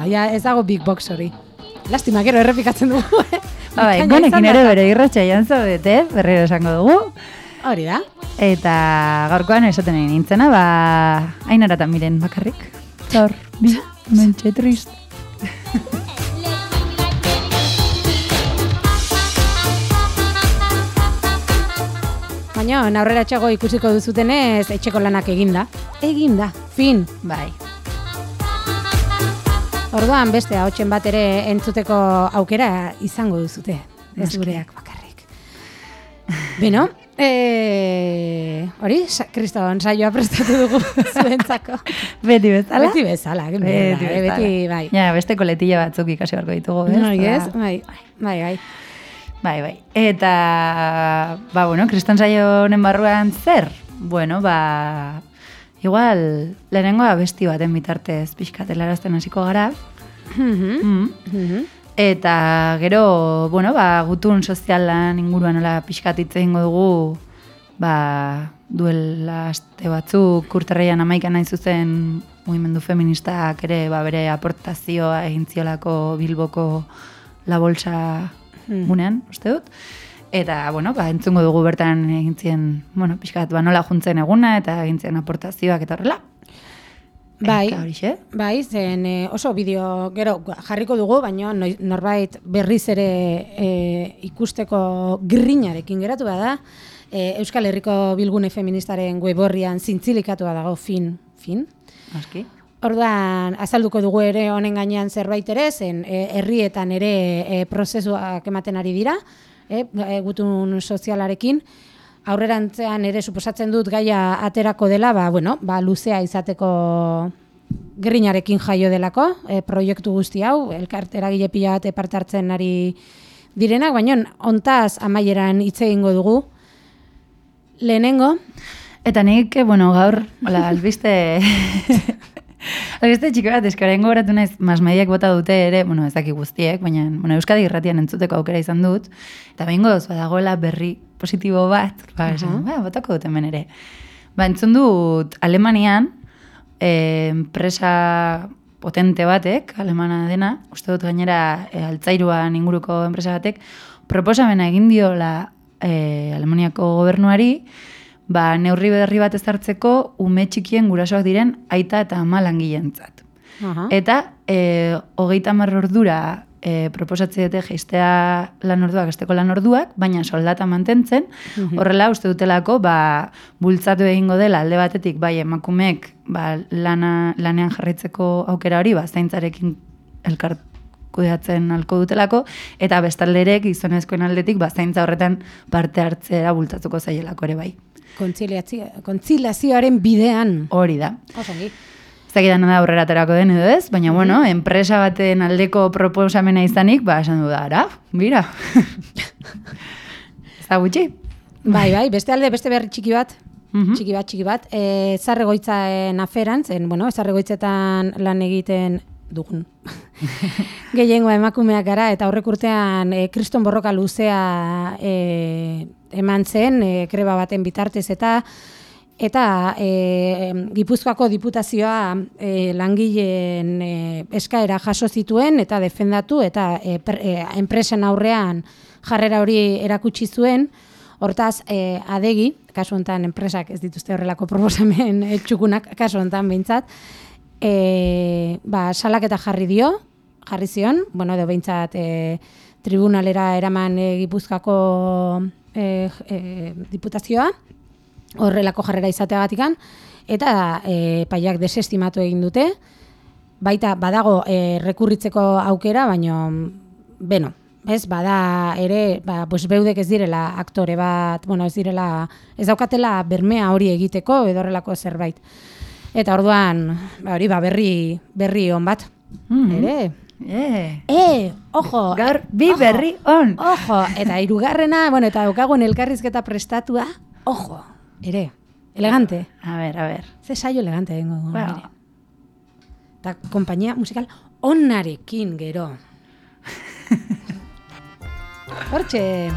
Aia, ez dago big box hori. Lastima, gero errepikatzen dugu. eh? Bai, Bikaina gonekin ere bere irratxa jan zaudete, berriro esango dugu. Hori da. Eta gaurkoan esaten egin nintzena, ba, ainaratan miren bakarrik. Gaur, bi, mentxe trist. Baina, aurrera txago ikusiko duzutenez, etxeko lanak eginda. Eginda, fin. Bai. Orduan beste ahotsen bat ere entzuteko aukera izango duzute. Ez gureak bakarrik. Beno, e, hori, sa, kriston saioa prestatu dugu zuentzako. Beti bezala? Beti bezala, beti, beti, bezala. beti bai. Ja, beste koletilla batzuk ikasi beharko ditugu, ez? Bai, ez? Ba, Bai, bai, bai. Bai, bai. Eta, ba, bueno, kriston saio honen barruan zer? Bueno, ba, igual, lehenengo abesti baten bitartez pixkatelarazten hasiko gara. Mhm, Mm. mhm. Eta gero, bueno, ba, gutun sozialan inguruan nola pixkat hitz egingo dugu, ba, duela aste batzuk urtarreian amaikan nahi zuzen mugimendu feministak ere ba, bere aportazioa egin ziolako Bilboko la bolsa Hmm. gunean, uste dut. Eta, bueno, ba, entzungo dugu bertan egin zien, bueno, pixkat, ba, nola juntzen eguna eta egin zien aportazioak eta horrela. Bai, horixe. bai, zen eh, oso bideo gero jarriko dugu, baina norbait berriz ere eh, ikusteko grinarekin geratu bada, eh, Euskal Herriko Bilgune Feministaren weborrian zintzilikatua dago fin, fin. Aski. Orduan, azalduko dugu ere honen gainean zerbait ere, zen e, herrietan ere e, prozesuak ematen ari dira, e, e, gutun sozialarekin. Aurrerantzean ere suposatzen dut gaia aterako dela, ba, bueno, ba, luzea izateko grinarekin jaio delako, e, proiektu guzti hau, elkart eragile pila bat parte hartzen ari direnak, baina ontaz amaieran hitz egingo dugu. Lehenengo, Eta nik, bueno, gaur, hola, albiste... albiste txiko bat, eska orain gogoratu naiz, masmediak bota dute ere, bueno, ez daki guztiek, baina, bueno, Euskadi irratian entzuteko aukera izan dut, eta behingoz, badagoela berri positibo bat, ba, esan, ba, botako dut hemen ere. Ba, entzun dut, Alemanian, enpresa potente batek, alemana dena, uste dut gainera e, altzairuan inguruko enpresa batek, proposamena egin diola e, Alemaniako gobernuari, ba, neurri berri bat ezartzeko ume txikien gurasoak diren aita eta ama langileentzat. Eta e, hogeita hamar ordura e, proposatzen dute jeistea lan orduak, esteko lan orduak, baina soldata mantentzen, horrela uste dutelako ba, bultzatu egingo dela alde batetik bai emakumeek ba, lana, lanean jarraitzeko aukera hori ba, zaintzarekin elkar kudeatzen alko dutelako, eta bestalderek gizonezkoen aldetik ba, zaintza horretan parte hartzera bultzatuko zaielako ere bai. Kontziliazio, kontziliazioaren bidean. Hori da. Osongi. Ez dakidan da aurrera aterako den edo ez, baina bueno, enpresa baten aldeko proposamena izanik, ba, esan du da, ara, bira. ez da gutxi? Bai, bai, beste alde, beste berri txiki bat, Mhm. txiki bat, txiki bat, e, zarregoitzaen aferan, zen, bueno, zarregoitzetan lan egiten dugun. Gehiengoa emakumeak gara, eta aurrek urtean e, kriston borroka luzea e, eman zen, e, kreba baten bitartez, eta Eta e, Gipuzkoako diputazioa e, langileen e, eskaera jaso zituen eta defendatu eta e, per, e, enpresen aurrean jarrera hori erakutsi zuen. Hortaz, e, adegi, kasu honetan enpresak ez dituzte horrelako proposamen txukunak, kasu honetan behintzat, e, ba, salaketa jarri dio, jarri zion, bueno, edo behintzat e, tribunalera eraman e, Gipuzkoako e, e, diputazioa, horrelako jarrera izateagatikan, eta e, paiak desestimatu egin dute, baita badago e, rekurritzeko aukera, baino, beno, ez, bada ere, ba, pues beudek ez direla aktore bat, bueno, ez direla, ez daukatela bermea hori egiteko, edo horrelako zerbait. Eta orduan, ba, hori, ba, berri, berri on bat, Mhm. ere, Eh, E, ojo! Gaur bi ojo, berri on. Ojo! Eta hirugarrena, bueno, eta daukagun elkarrizketa prestatua, ojo! Ere, elegante. A ber, a ber. Ze saio elegante dugu. Bueno. nire. Eta kompainia musikal onarekin gero. Hortxe.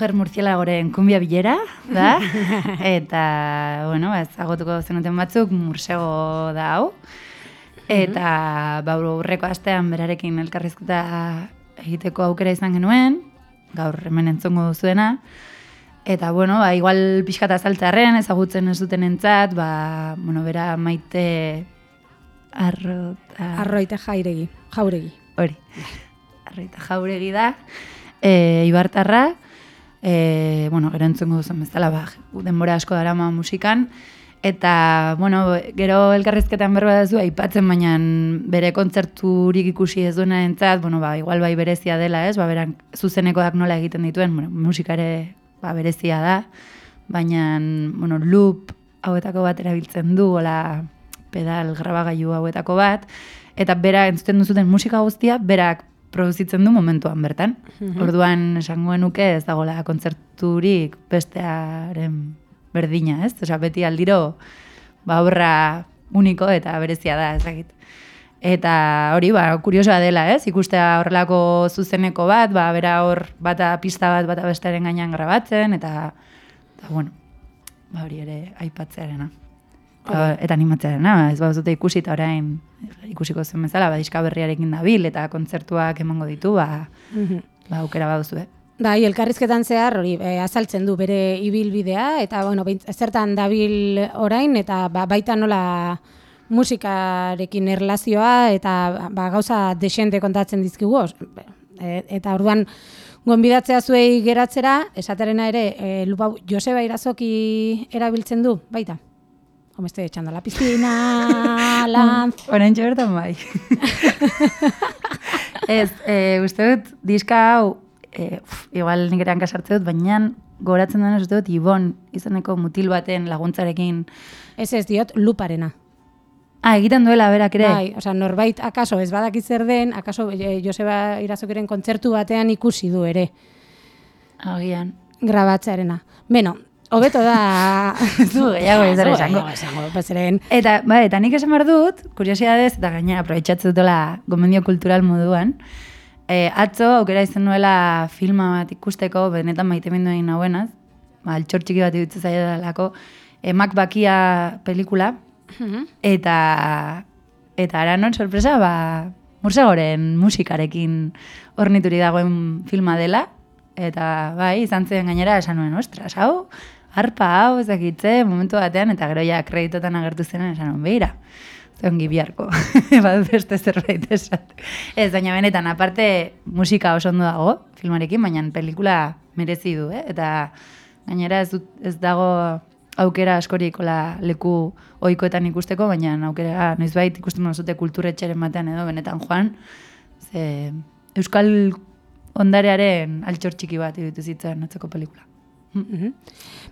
Mujer murcielagoren kumbia bilera, da? Eta, bueno, ba, ezagutuko zenuten batzuk mursego da hau. Eta, ba, urreko astean berarekin elkarrizketa egiteko aukera izan genuen, gaur hemen entzongo duzuena. Eta, bueno, ba, igual pixkata azaltzarren, ezagutzen ez duten entzat, ba, bueno, bera maite arrota... Arroita jairegi, jauregi. Hori, arroita jauregi da, e, ibartarra, e, bueno, gero entzungo duzen bezala, ba, denbora asko darama musikan, eta, bueno, gero elkarrizketan berba duzu, aipatzen baina bere kontzerturik ikusi ez duena entzat, bueno, ba, igual bai berezia dela, ez, ba, beran zuzenekoak nola egiten dituen, bueno, musikare ba, berezia da, baina, bueno, loop hauetako bat erabiltzen du, hola, pedal grabagailu hauetako bat, eta bera entzuten duzuten musika guztia, berak produzitzen du momentuan bertan. Mhm. Orduan esangoen nuke ez dagoela kontzerturik bestearen berdina, ez? Osea, beti aldiro ba horra uniko eta berezia da, ezagit. Eta hori, ba, kuriosoa dela, ez? Ikustea horrelako zuzeneko bat, ba, bera hor bata pista bat, bata bestearen gainean grabatzen, eta, eta bueno, ba, hori ere aipatzearena. Eta, eta animatzearena, ez ba, zute ikusi eta orain ikusiko zen bezala, ba, diska berriarekin dabil, eta kontzertuak emango ditu, ba, Mhm. ba aukera baduzu, eh? Bai, elkarrizketan zehar hori e, azaltzen du bere ibilbidea eta bueno, behin- zertan dabil orain eta ba, baita nola musikarekin erlazioa eta ba, gauza desente kontatzen dizkigu. os- e, eta orduan gonbidatzea zuei geratzera, esaterena ere, e, lupa, Joseba Irazoki erabiltzen du, baita. Homeste, txanda la piscina, lan... Orain bertan bai. ez, e, uste dut, diska hau, e, uf, igual nik eran kasartze dut, baina goratzen dena uste dut, Ibon izeneko mutil baten laguntzarekin. Ez ez diot, luparena. Ah, egiten duela berak ere? Bai, osea, norbait akaso ez badaki zer den, akaso e, Joseba Irazokiren kontzertu batean ikusi du ere Agian. grabatzearena. Beno, hobeto da... Du gehiago ez dara Zu esango. Eta, bai, eta nik esan behar dut, kuriosidadez, eta gaina aprobetsatzen dutela gomendio kultural moduan, e, atzo aukera izan nuela filma bat ikusteko, benetan maite egin hauenaz, ba, altxor txiki bat iruditzen zaio dalako, emak bakia pelikula, eta eta ara non sorpresa, ba, Mursegoren musikarekin ornituri dagoen filma dela, eta bai, izan zen gainera esan nuen, ostras, hau, harpa hau, ezakitze, momentu batean, eta gero ja kreditotan agertu zenen esan nuen, behira, ongi biharko, bat beste zerbait esan. Ez, baina benetan, aparte musika oso ondo dago, filmarekin, baina pelikula merezi du, eh? eta gainera ez, dut, ez dago aukera askorik leku ohikoetan ikusteko, baina aukera noizbait ikusten zute kulturetxeren batean edo benetan joan, ze Euskal ondarearen altxor txiki bat iruditu zitzen atzeko pelikula. Mhm.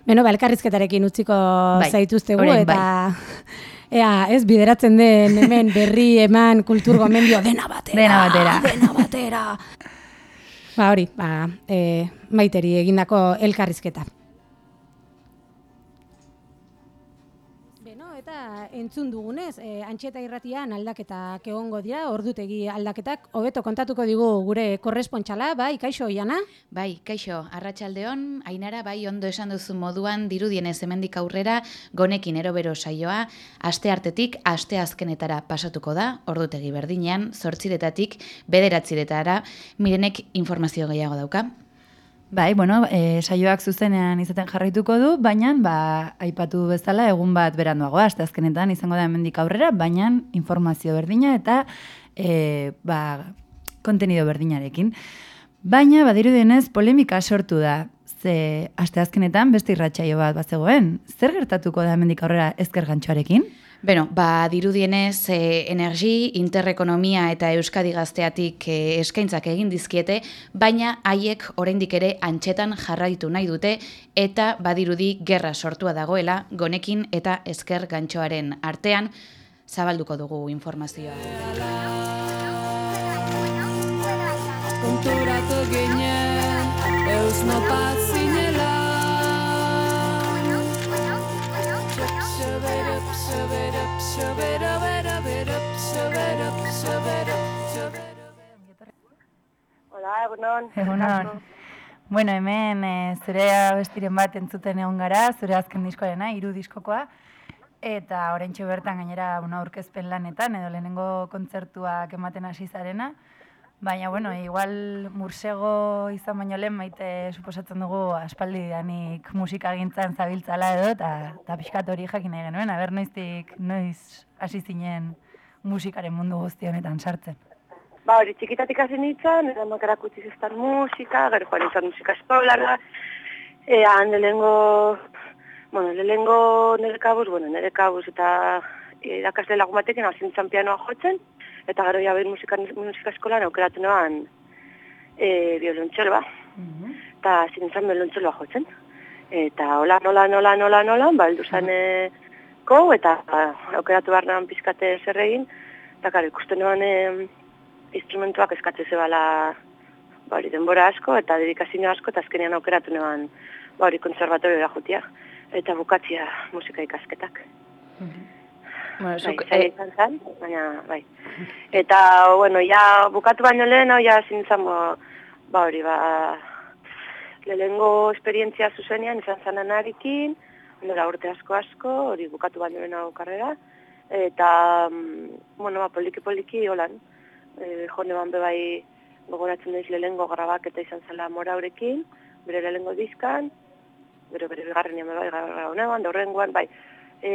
Beno, ba, elkarrizketarekin utziko Bai, zaituztegu orain eta ea, ez bideratzen den hemen berri eman kultur gomendio dena batera. Dena batera. Dena batera. ba, hori, ba, e, maiteri egindako elkarrizketa. Eta entzun dugunez, e, antxeta irratian aldaketak egongo dira, ordutegi aldaketak, hobeto kontatuko digu gure korrespontxala, bai, kaixo, Iana? Bai, kaixo, arratsaldeon, ainara bai ondo esan duzu moduan dirudienez hemendik aurrera gonekin erobero saioa, aste artetik aste azkenetara pasatuko da, ordutegi berdinean, zortziretatik bederatziretara, mirenek informazio gehiago dauka. Bai, bueno, e, saioak zuzenean izaten jarraituko du, baina ba, aipatu bezala egun bat beranduago, aste azkenetan izango da hemendik aurrera, baina informazio berdina eta e, ba, kontenido berdinarekin. Baina, badirudienez, polemika sortu da. Ze, aste azkenetan beste irratsaio bat bazegoen. Zer gertatuko da hemendik aurrera ezker gantxoarekin? Beno, ba, dirudienez, e, energi, interrekonomia eta Euskadi gazteatik e, eskaintzak egin dizkiete, baina haiek oraindik ere antxetan jarraitu nahi dute eta badirudi gerra sortua dagoela gonekin eta esker gantxoaren artean zabalduko dugu informazioa. konturatu ginen eusno zinela shaberup, shaberup, shaberup, shaberup, shaberup, shaberup. Hola, egunon. Egunon. Bueno, hemen e, zure bestiren bat entzuten egon gara, zure azken diskoarena, hiru diskokoa, eta oraintxe bertan gainera una aurkezpen lanetan, edo lehenengo kontzertuak ematen hasi zarena, baina, bueno, igual mursego izan baino lehen maite suposatzen dugu aspaldi danik musika gintzan zabiltzala edo, eta, eta pixkat hori jakin nahi genuen, aber noiztik, noiz hasi zinen musikaren mundu guzti honetan sartzen. Ba, hori txikitatik hasi nintzen, edo makarak utzi zestan musika, gero joan nintzen musika eskolara, ea, lehengo, bueno, lehengo nire kabuz, bueno, nire kabuz eta irakasle lagun batekin hasi nintzen pianoa jotzen, eta gero ja behir musika, musika eskolan aukeratu noan e, biolontxelo ba, eta hasi nintzen biolontxeloa jotzen. Eta hola, nola, nola, nola, nola, ba, eldu zen e, ko, eta aukeratu behar nahan pizkate zer egin, eta karo, ikusten noan e, instrumentuak eskatze zebala ba, hori denbora asko eta dedikazio asko eta azkenean aukeratu neban ba, hori konservatorioa jutia eta bukatzia musika ikasketak. Bueno, Bai, zuk, eh, izan zen, baina, bai. Eta, bueno, ja, bukatu baino lehen, ja, zintzen, ba, ba, hori, ba, lehengo esperientzia zuzenean, izan zen anarikin, nola urte asko asko, hori bukatu baino lehen hau karrera, eta, mm, bueno, ba, poliki poliki, holan, e, jone ban bebai gogoratzen daiz lehengo grabak eta izan zela mora horrekin, bere lehengo dizkan, bere bere bigarren nien bebai gara honean, da horrengoan, bai, e,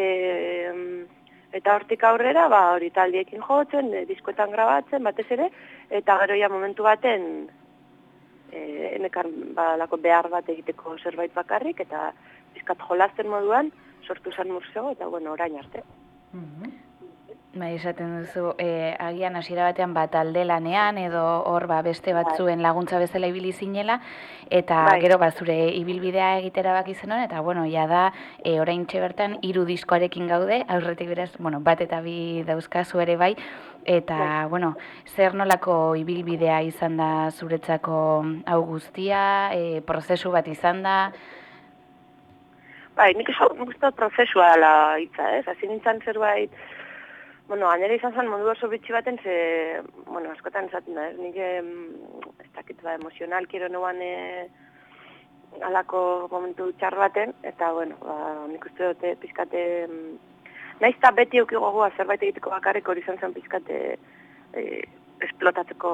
eta hortik aurrera, ba, hori taldiekin jotzen, e, diskoetan grabatzen, batez ere, eta gero ja momentu baten, e, enekan, ba, lako behar bat egiteko zerbait bakarrik, eta bizkat jolasten moduan, sortu zen museo, eta bueno, orain arte. Bai, esaten duzu, e, agian hasiera batean bat alde lanean edo hor ba, beste batzuen laguntza bezala ibili zinela eta Bai. gero ba, zure ibilbidea egitera baki zenuen eta bueno, ja da e, oraintxe bertan hiru diskoarekin gaude, aurretik beraz, bueno, bat eta bi dauzkazu ere bai eta bueno, zer nolako ibilbidea izan da zuretzako hau guztia, e, prozesu bat izan da, Bai, nik dut prozesua dela hitza, ez? Hasi nintzen zerbait, bueno, gainera izan zen modu oso bitxi baten, ze, bueno, askotan esaten da, ez? Nik, ez dakit, ba, emozional, kiro noan e, alako momentu txar baten, eta, bueno, ba, nik uste dut eh, pizkate, nahiz eta beti euki gogoa zerbait egiteko bakarrik hori izan zen pizkate e, esplotatzeko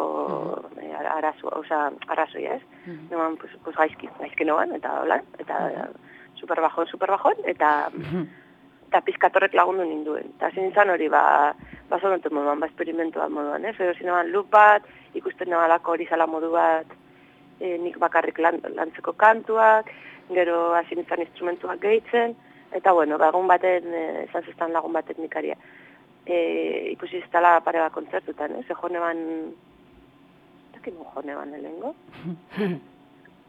e, arazo, oza, arazoia, ez? Mhm. Noan, pues, pues gaizki, gaizki noan, eta hola, eta super bajon, super bajon, eta eta pizkatorrek lagundu ninduen. Eta zin izan hori, ba, ba zonatu moduan, ba esperimentua moduan, ez? Edo zinean lup bat, ikusten nabalako hori zala modu bat, e, nik bakarrik lan, lantzeko kantuak, gero hasi nintzen instrumentuak gehitzen, eta bueno, ba, egun baten, e, izan zestan lagun baten nikaria. E, ikusi zitala pare bat kontzertutan, ez? E, jone ban, dakit nu jone ban lehengo?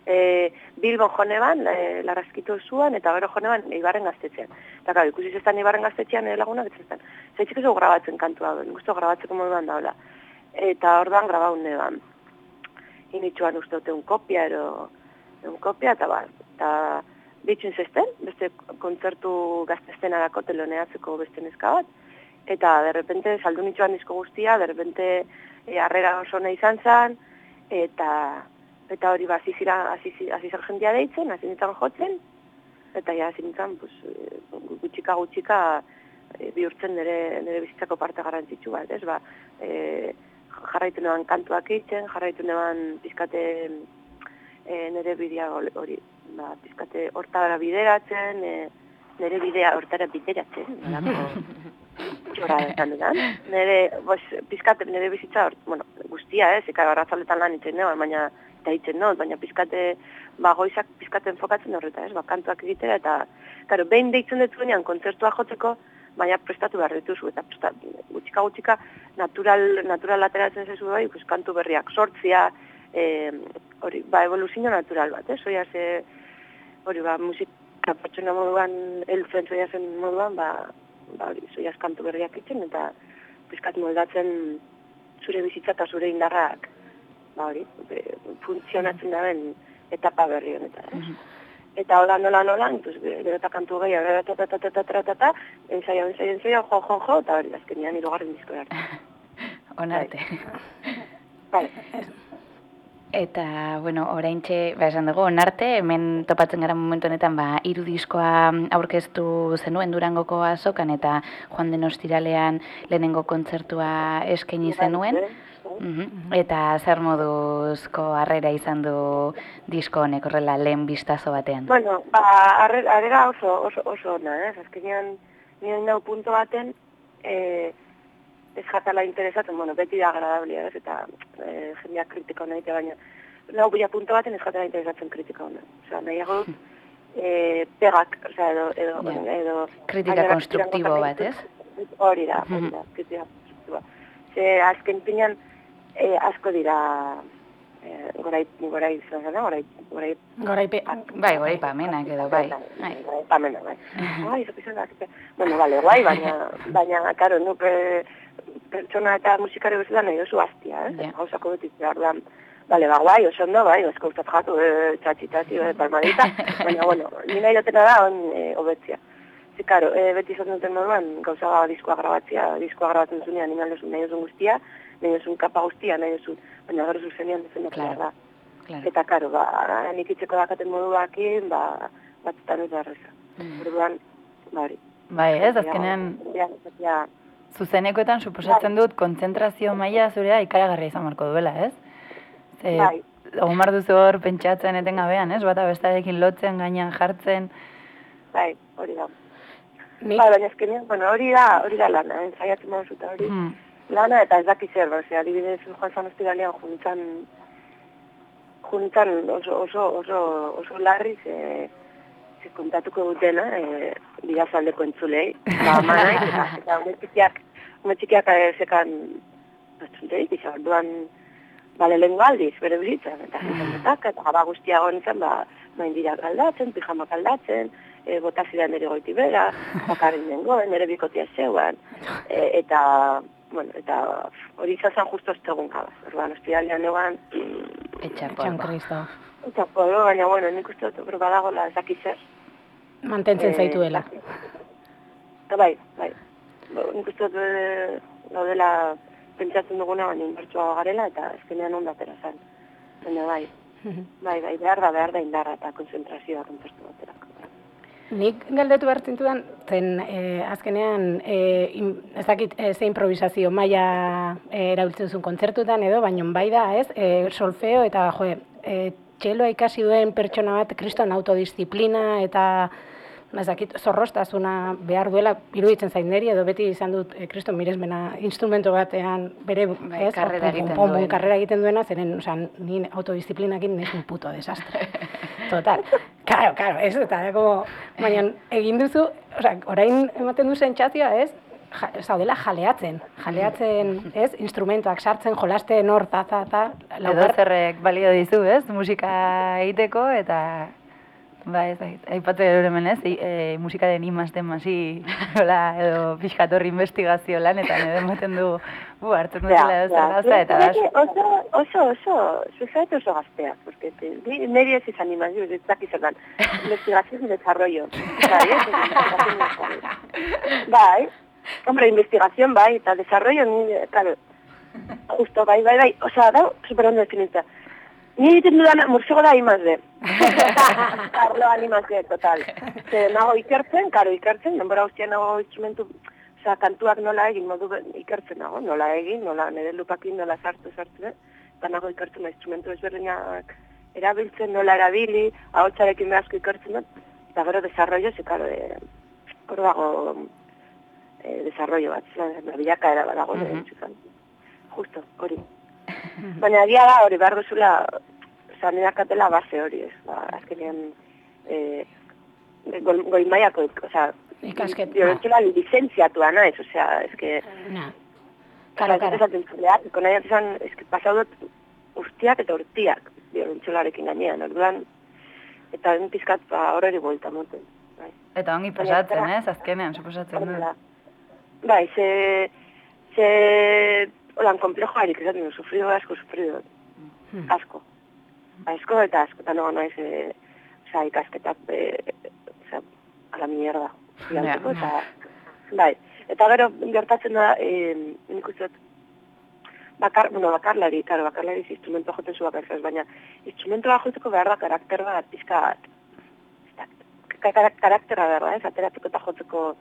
e, Bilbon joneban, e, larrazkitu zuan, eta gero joneban Ibarren gaztetxean. Eta gau, ikusi zestan Ibarren gaztetxean e, lagunak ez zestan. Zaitzik ez grabatzen kantua, guztu grabatzeko moduan daula. Eta orduan grabaun neban. Initxuan uste dute un kopia, ero, un kopia, eta ba, eta bitxun zesten, beste kontzertu gaztesten arako teloneatzeko beste neska bat. Eta, derrepente, saldu nitxuan disko guztia, derrepente, e, harrera oso nahi izan zen, eta eta hori ba hasi zira hasi zi- hasi zer jendia deitzen, hasi nintzen jotzen eta ja hasi nintzen pues eh, gutxika gutxika eh, bihurtzen nire nire bizitzako parte garrantzitsu bat, ez? Ba, e, jarraitu neban kantuak egiten, jarraitu neban pizkate e, nire bidea hori- ba, pizkate hortara bideratzen, e, nire bidea hortara bideratzen, txora esan dudan. Nire, bos, pizkate, nire bizitza, hor, bueno, guztia, ez, eka arrazaletan lan itzen baina, eta itzen not, baina pizkate, ba, goizak pizkate enfokatzen horreta, ez, ba, kantuak egitera, eta, karo, behin deitzen dituenean kontzertua jotzeko, baina prestatu behar dituzu, eta presta, gutxika gutxika natural, natural ateratzen zezu bai, pues, kantu berriak sortzia, e, hori, ba, evoluzio natural bat, ez, oia, ze, hori, ba, musika pertsona moduan, eltzen zoia zen moduan, ba, ba, hori, zoiaz kantu berriak itzen, eta pizkat moldatzen zure bizitza eta zure indarrak, ba, hori, be, funtzionatzen daben etapa berri honetan, ez? Eta hola nola nola, pues, gero eta kantu gehiago, gero eta eta eta eta eta eta ensaio, ensaio, ensaio, jo, jo, jo, eta hori, azkenean hirugarren disko arte. onarte. Vale. Eta, bueno, oraintxe, ba, esan dugu, onarte, hemen topatzen gara momentu honetan, ba, hiru diskoa aurkeztu zenuen durangoko azokan, eta joan den ostiralean lehenengo kontzertua eskaini zenuen. Mhm. Eta zer moduzko harrera izan du disko honek horrela lehen bistazo batean? Bueno, ba, arre- harrera oso, oso, oso ona, eh? Azkenean, nire nau punto baten, eh, ez jatala interesatzen, bueno, beti da agradablia, ez, eta eh, jendeak kritika hona egitea, baina, nau bila punto baten ez jatala interesatzen kritika hona. Osea, nahiago, eh, pegak, osea, edo, edo, Ja. edo... Kritika konstruktibo bat, ditut. Hori da, hori da, kritika konstruktiboa. Ze azken pinean, eh, asko dira, eh, gorai, gorai, izan zena, gorai, gorai, Goraipe, Bai, gora ipamenak edo, bai. bai. Pamena, bai. Bai, pizan da. Bueno, vale, guai, baina, baina, karo, nuk eh, pertsona eta musikari bezala nahi oso hastia, eh? Ja. Gauzako beti orduan, Bale, ba, guai, oso ondo, bai, esko ustat jatu, e, txatxi, txatxi, e, palmadita, baina, bueno, ni nahi dutena da, on, e, hobetzia. Ze, karo, e, beti izaten duten moduan, gauza diskoa grabatzia, diskoa grabatzen zunean, ni nahi duzun nahi duzun guztia, nahi duzun kapa guztia, nahi duzun, baina gero zuzenean defendatu Claro. da. Claro. Eta, karo, ba, nik itzeko dakaten moduakin, ba, batzutan ez da erreza. Orduan, ba, hori. Bai, ez, azkenean Ja, ja, zuzenekoetan suposatzen dut kontzentrazio maila zurea ikaragarria izan marko duela, ez? Ze, Bai. Egon behar duzu hor pentsatzen etengabean, ez? Bata bestarekin lotzen, gainean jartzen. bai, hori da. nik, Bai, baina azkenean, bueno, hori da, hori da lana, eh, saiatzen modu eta hori. Hmm. Lana eta ez daki zer, ose, adibidez joan zan ostiralean juntzan, juntzan oso, oso, oso, oso larri ze, ze kontatuko dutena, e, bidazaldeko entzulei, ba, manai, eta, eta ume txikiak, ume txikiak e, zekan, batzunteik, isa, orduan, bale lehen aldiz, bere bizitzan, eta zentak, eta gaba guztia gontzen, ba, maindirak aldatzen, pijamak aldatzen, e, bota zidan ere goiti bera, bakarrik nengoen, nire bikotia zeuan, e, eta, bueno, eta hori izan justo estegun gabaz. Orduan, ostiralean egan, Etxa Txan polba. Kristo, eta polo, baina, bueno, nik uste dut, pero badagola ez dakit zer. mantentzen Eh, zaituela. Eta bai, bai. Ba, Nik uste dut eh, gaudela pentsatzen duguna, baina inbertsua garela, eta azkenean ondo atera zen. Baina bai, bai, bai, behar da, behar da indarra eta konzentrazioa kontzertu baterako. Nik galdetu behar zintudan, zen eh, azkenean, eh, im, ez dakit eh, ze improvisazio maila eh, erabiltzen zuen kontzertutan edo, baina bai da, ez, eh, solfeo eta, jo, eh, txeloa ikasi duen pertsona bat kriston autodisziplina eta ez dakit, zorrostasuna behar duela iruditzen zain niri, edo beti izan dut eh, kriston miresmena instrumento batean bere, Bai, ez, karrera pum, egiten pum, duena. karrera egiten duena, zeren, osea, ni autodisziplinakin es un puto desastre. Total. Claro, claro, ez, eta como, baina egin duzu, osea, orain ematen du sentsazioa, ez? Ja, zaudela jaleatzen, jaleatzen, ez? Instrumentoak sartzen, jolasten hor, ta, ta, ta, Edo laugar, zerrek balio dizu, ez? Musika egiteko eta Ba, ez, aipatu dut hemen ez, e, e, musikaren imazten masi, hola, edo pixkatorri investigazio lanetan, edo ematen du, bu, hartzen dutela edo zer gauza, eta da, oso, oso, oso, zuzait oso gaztea, porque te- ni- niri ez izan imazio, ez daki zer dan, investigación y desarrollo. Bai, ez, hombre, investigación bai, eta desarrollo, ni, claro, justo, bai, bai, bai, osea, da, super ondo definitza. Ni egiten dudan mursego da imazde. Arloan imazde, total. Ze, nago ikertzen, karo ikertzen, denbora guztia nago instrumentu, osea, kantuak nola egin, modu ikertzen nago, nola egin, nola nire lupakin nola sartu, sartu, eh? eta nago ikertzen instrumentu ezberdinak erabiltzen, nola erabili, ahotsarekin behazko ikertzen dut, eta gero desarrollo, ze, karo, e, hor dago e, desarrollo bat, zela, bilakaera bat dago, Mhm. mm justo, hori. Baina egia da hori behar duzula, oza, nire katela base hori, ez, ba, azkenean, e, goi, goi maiako, oza, Ikasket- Biolentzola lizentziatua naiz, osea, eske... Na. Karo, karo. Esaten zuleak, iko nahi esan, eske pasau dut urtiak eta urtiak biolentxolarekin gainean, orduan, eta den pizkat, ba, horreri buelta moten. Bai. eta ongi pasatzen, ez, azkenean, suposatzen du. Bai, ze, ze, holan, komplejo harik, esaten du, sufrido asko, sufrido, Hmm. asko. Asko eta asko, eta no, naiz, e, osea, ikasketak, e, osea, a la mierda. Bidaltzeko, eta, bai. Eta gero, gertatzen da, e, nik uste bakar, bueno, bakarlari, karo, bakarlari instrumentua joten zu bakarrik ez, baina instrumentua jotzeko behar da karakter bat, pizka bat, karaktera behar da, ez, ateratzeko eta jotzeko,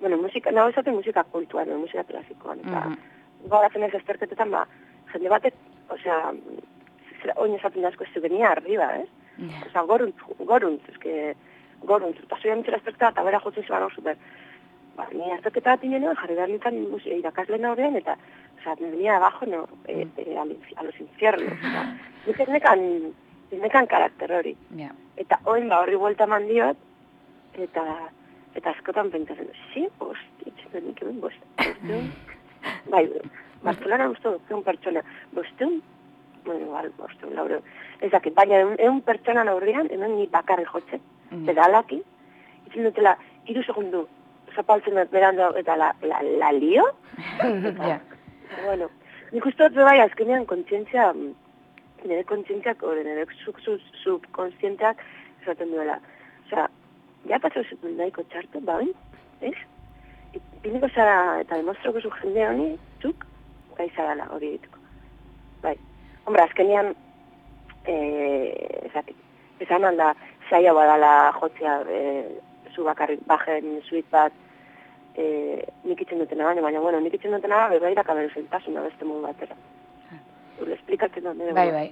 bueno, musika, nago esaten musika kultuan, edo musika klasikoan, eta Mhm. goratzen ez ezterketetan, ba, jende batek, osea, oin esaten da asko ez venia arriba, ez? Ja. Osea, goruntz, goruntz, eske, goruntz, eta zoia mitzera eta bera jotzen zeban oso, ber, ba, ni azterketa bat inenean, jarri behar nintzen irakasleen aurrean, eta, osea, me venía abajo, no, e, e, a los infiernos, nik nekan, nekan karakter hori. Ja. Eta oin ba horri buelta eman diot, eta eta askotan pentsatzen, si, hosti, txetan nik bost, bosteun, bai, Barcelona uste egun pertsona, bosteun, bueno, bosteun, lauro, ez dakit, baina egun pertsona aurrean, hemen ni bakarri jotzen, Mm. pedalaki, itzen dutela, iru segundu, zapaltzen dut berando, eta la, la, la lio, Ja. Bueno, nik uste dut bai azkenean kontzientzia, nire kontzientziak, ore, nire sub, sub, subkonsienteak esaten duela. Osea, ja pasau zuten nahiko txartu, bain, ez? Piniko zara eta demostroko zu jende honi, zuk, gai zarala hori dituko. Bai. Hombre, azkenean, eh, ezakit, esan alda, saia badala jotzea, eh, zu bakarrik bajen suite bat, eh, nik itzen dutena baina, baina, bueno, nik itzen dutena bebaira kaberu zentasuna beste modu batera. Ule esplikatzen dut, nire Bai, bai.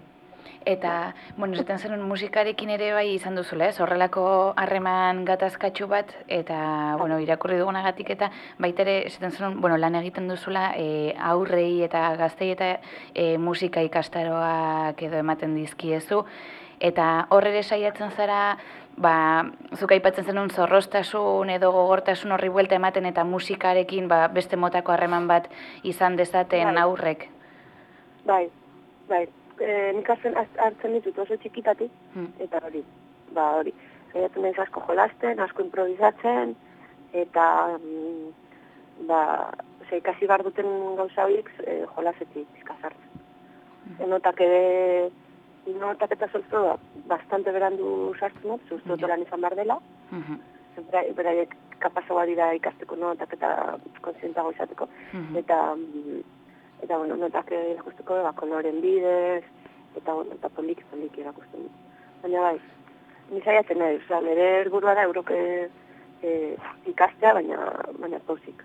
Eta, bueno, esaten zenun musikarekin ere bai izan duzula, ez? Horrelako harreman gatazkatxu bat, eta, bueno, irakurri dugunagatik eta baita ere, esaten zenun, bueno, lan egiten duzula, e, aurrei eta gaztei eta e, musika ikastaroak edo ematen dizkiezu, eta horre ere saiatzen zara, ba, zuk aipatzen zenun zorrostasun edo gogortasun horri buelta ematen eta musikarekin ba, beste motako harreman bat izan dezaten Bai. aurrek. Bai, bai. E, nik hartzen, hartzen ditut oso txikitatik, Hmm. eta hori, ba hori. Saiatzen naiz asko jolasten, asko improvisatzen, eta, mm, ba, ose, ikasi behar duten gauza horiek e, jolasetik izkazartzen. Hmm. Notak ere, notak eta soltzo bastante berandu sartzen dut, zuztu Ja. lan izan behar dela, Mhm. Bera- beraiek kapazoa dira ikasteko notak eta kontzientago izateko. Mhm. Eta, mm, eta bueno, notak irakusteko ba, koloren bidez, eta, bueno, eta polik, polik irakusten dut. Baina bai, ni saiatzen nahi, osea, nire helburua da euroke e, ikastea, baina, baina pausik.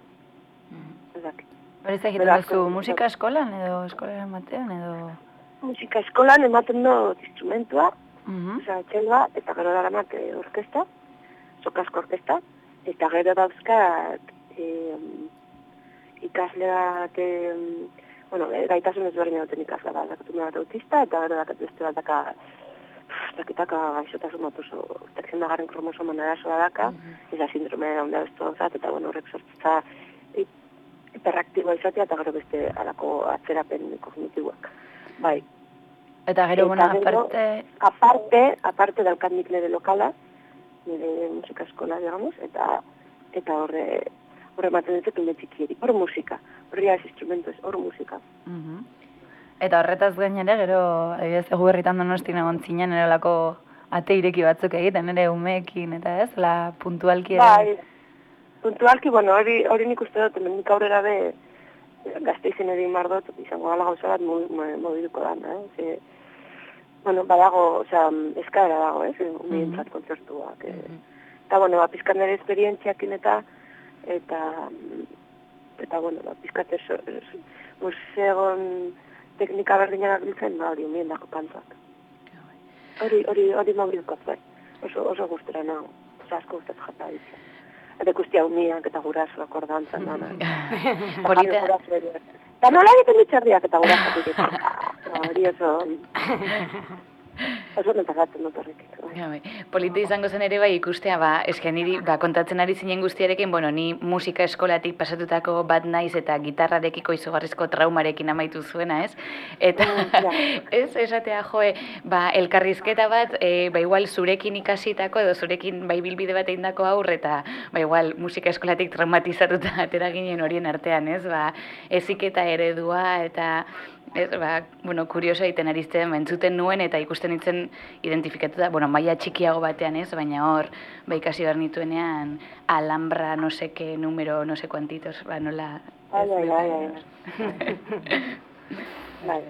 Ez dakit. Hori ez egiten duzu ko- musika eskolan edo eskolaren batean edo... Musika eskolan ematen dut instrumentua, Mhm. osea, txelba, eta gero daranak e, orkesta, sokasko orkesta, eta gero dauzkat e, ikasleak, e, bueno, gaitasun ezberdin duten ikasle bat, dakatu bat autista, eta gero dakat beste bat daka, dakitaka gaixotasun bat oso, terzen dagarren kromosoman arazoa daka, eta sindrome onda bestu zat, eta bueno, horrek sortza hiperaktiboa izatea, eta gero beste alako atzerapen kognitiboak. Bai, Eta gero, bueno, aparte... aparte, aparte daukat nik nire lokala, nire musika eskola, digamos, eta eta horre, horre ematen dut ime txikieri, hor musika, horria ez instrumentu ez, hor musika. Mhm. Eta horretaz gain ere, gero, adibidez, egu berritan donostin egon zinen, erolako ate ireki batzuk egiten, ere umeekin, eta ez, la puntualki ere. Bai, puntualki, bueno, hori, hori nik uste dut, hemendik aurrera be, gazteizen egin behar dut, izango gala gauza bat mobiluko dana, eh? Ze, bueno, badago, osea, eskaera dago, ez, eh? umeentzat kontzertuak. Eh? Eta, bueno, ba, pizkat nire esperientziakin eta, eta, mm, eta, bueno, ba, pizkat eso, musegon teknika berdinak biltzen, ba, hori umeen dago kantuak. Hori, hori, hori mobiluko bai. Oso, oso gustura nago, oso asko gustatu jata ditzen. Eta guztia umiak eta gurasoak ordantzan dana. Polita, Eta nola egiten ditxardiak eta gurasoak? Hori oso... Oso nentagatzen dut horrek. bai. Polita izango zen ere bai ikustea, ba, eske niri ba, kontatzen ari zinen guztiarekin, bueno, ni musika eskolatik pasatutako bat naiz eta gitarrarekiko izugarrizko traumarekin amaitu zuena, ez? Eta, ja. ez, esatea, joe, ba, elkarrizketa bat, e, ba, igual zurekin ikasitako edo zurekin bai bilbide bat egindako aurre eta, ba, igual musika eskolatik traumatizatuta atera ginen horien artean, ez? Ba, eziketa eredua eta Ez, ba, bueno, kurioso egiten ari zen, entzuten nuen eta ikusten nintzen identifikatuta, bueno, maila txikiago batean ez, baina hor, ba, ikasi behar nituenean, alambra, no seke, numero, no se kuantitos, ba, nola... Ai, ai, ai, ai. Bai.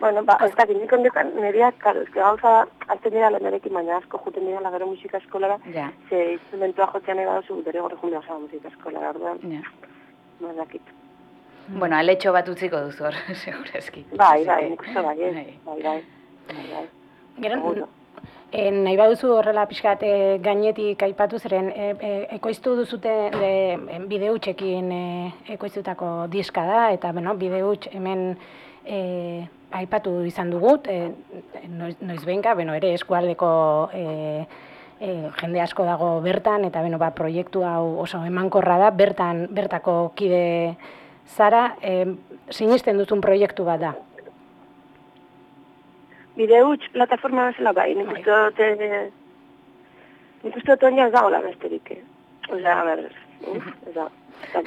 Bueno, ba, ez dakit, nik ondekan, ez que gauza, azten dira lehenarekin, baina asko juten dira gero musika eskolara, Ja, ze instrumentua jotzean ega dozu, bere gore jundia osa musika eskolara, orduan, ja. ez dakit. Bueno, aletxo bat utziko duzu hor, segurazki. Bai, bai, nik uste bai, ez, Bai. bai, bai, bai, bai. Gero, Seguro. e, nahi baduzu horrela pixkat e, gainetik aipatu zeren, e, e, ekoiztu duzute de, e, bideutxekin e, ekoiztutako diska da, eta bueno, bideutx hemen e, aipatu izan dugut, e, noiz, noiz behinka, bueno, ere eskualdeko e, e, jende asko dago bertan, eta bueno, ba, proiektu hau oso emankorra da, bertan, bertako kide zara, e, sinisten duzun proiektu bat da. Bide huts, plataforma bezala bai, nik uste dut, eh, nik uste dut oina ez dagoela besterik, eh. Osea, a ber, ez da,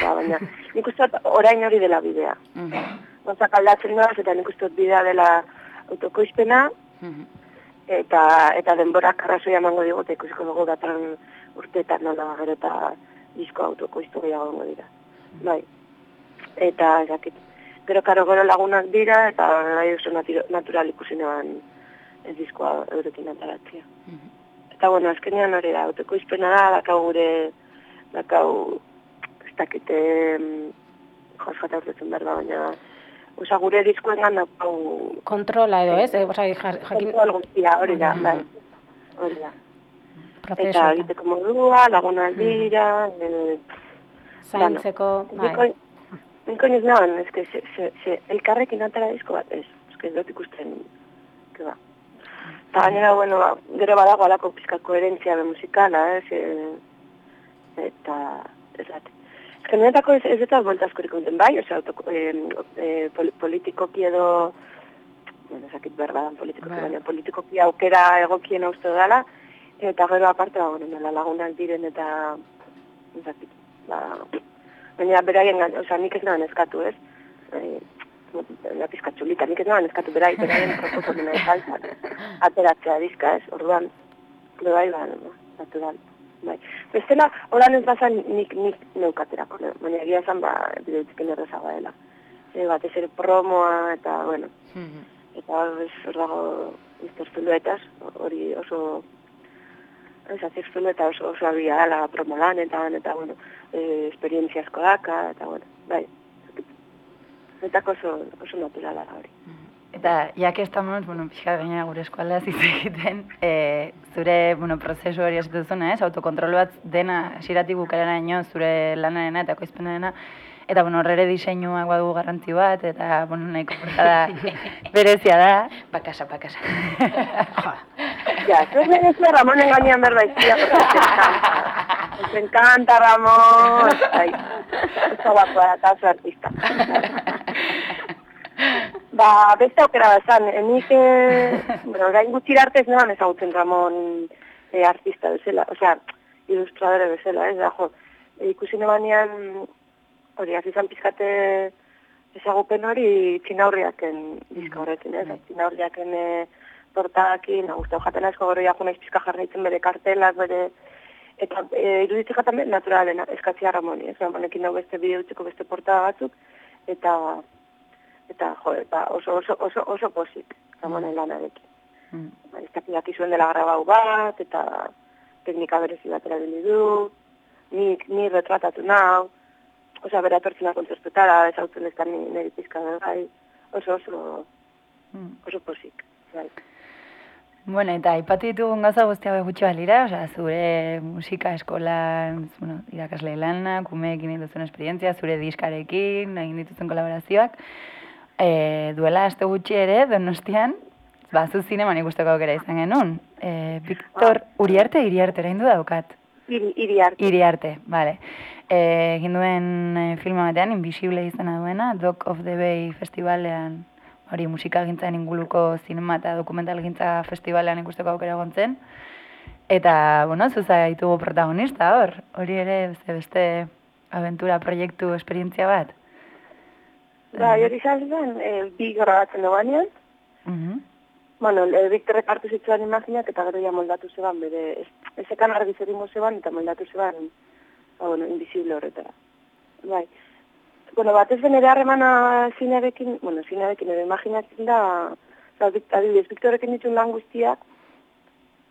baina, nik uste dut orain hori dela bidea. Mhm, Gauzak aldatzen doaz, eta nik uste dut bidea dela autokoizpena, mhm. eta eta denborak arrazoia emango digu, eta ikusiko dugu datan urteetan nola gero eta disko autokoiztu gehiago dira. Bai. Eta, ez dakit, gero karo gero lagunak dira, eta nahi oso natural ikusi neban ez diskoa eurekin ataratzea. Eta, bueno, azkenean hori da, autokoizpena da, dakau gure, dakau, ez dakit, em, joz jata urtetzen behar da, baina, Osa, gure diskoen dakau Kontrola edo, ez? E, osa, jar- jakin Kontrol guztia, hori da, bai. Hori da. prozesu Eta egiteko modua, lagunak dira, eh, zaintzeko, bai. Niko, niz nahan, ez que, se, se, se, elkarrekin atara disko bat, ez, ez que ez dut ikusten, que ba. Eta gainera, bueno, ba, gero badago alako pizka koherentzia be musikala, ez, e, eta, ez dat. Ez que niretako ez, ez eta bolta askorik duten bai, osea, autoko, e, e, pol, politikoki edo, bueno, ezakit berba dan politikoki, Bai. baina politikoki aukera egokien uste dela, eta gero aparte, ba, bueno, lagunak diren eta, ezakit, ba, baina beraien, osea, nik ez nahan eskatu, ez? E, na pizka txulita, nik ez nahan eskatu berai, beraien proposamena ezaltzak, ateratzea dizka, ez? Orduan, be bai, ba, no, natural. Bai. Bestela, horan ez bazan nik, nik neukaterako, ne? baina egia esan, ba, bideutzen errezagoa dela. E, batez ere promoa, eta, bueno, Mhm. eta hor ez dago Mr. Zuluetas, hori oso ez azir Zulueta oso, oso abia dela promo lanetan, eta bueno, e, esperientzia asko daka, eta bueno, bai, Netako oso, oso naturala da hori. Eta, ya que estamos, bueno, pixka gaina gure eskualda hitz egiten, e, zure, bueno, prozesu hori esatu duzuna, ez? Autokontrol bat dena hasieratik bukarera ino zure lanarena eta koizpenarena, eta, bueno, horrere diseinuak badu garrantzi bat, eta, bueno, nahiko portada berezia da. Pakasa, pakasa. Ja, ez nahi ez Ramonen gainean berbaizia, porque encanta. Ramon. Ai, oso da, eta oso artista. Ba, beste aukera bazan, eh, nik, eh, bueno, orain gutxira arte ez noan ezagutzen Ramon eh, artista bezala, osea, ilustradore bezala, ez da, jo, ikusi nebanean, hori, hasi izan pizkate ezagupen hori txinaurriaken diska horrekin, ez, txinaurriaken eh, tortakin, guztau jaten asko gero jaku naiz pizka jarraitzen bere kartelak, bere, eta e, iruditzen jaten bere naturalena, eskatzia Ramoni, ez, Ramonekin dago beste bideo beste portada batzuk, eta, eta, jo, eta oso, oso, oso, oso posik, Ramonen lanarekin. Mm. Ba, Ez dakit zuen dela grabau bat, eta teknika berezi bat erabili du, nik, ni retratatu nau, osea, bera etortzena kontzertutara, ezautzen ez da ni nire pizka bai, oso, oso, Mm. oso posik, bai. Bueno, eta aipatu ditugun gauza guzti hauek gutxi balira, osea, zure musika eskolan, bueno, irakasle lanak, umeekin egin duzuen esperientzia, zure diskarekin, egin dituzuen kolaborazioak. E, duela aste gutxi ere, donostian, ba, zu zineman ikusteko aukera izan genuen. E, Victor Uriarte, Iriarte, erain du daukat. Iri, iri arte. Iriarte, bale. E, egin duen e, filma batean, Invisible izena duena, Dog of the Bay festivalean, hori musikagintzan inguluko zinema eta dokumentalgintza festivalean ikusteko aukera egon zen. Eta, bueno, zuza ditugu protagonista hor, hori ere beste, beste aventura proiektu esperientzia bat. Bai, hori izan zen, e, bi grabatzen doganean, Mhm. bueno, e, Victorrek hartu zituen imaginak eta gero ja moldatu zeban, bere, ez, ezekan argi zeringo zeban eta moldatu zeban, ba, bueno, invisible horretara. Bai. bueno, batez ben ere harremana zinearekin, bueno, zinearekin ere imaginatzen da, oza, adibidez, Viktorekin ditun lan guztiak,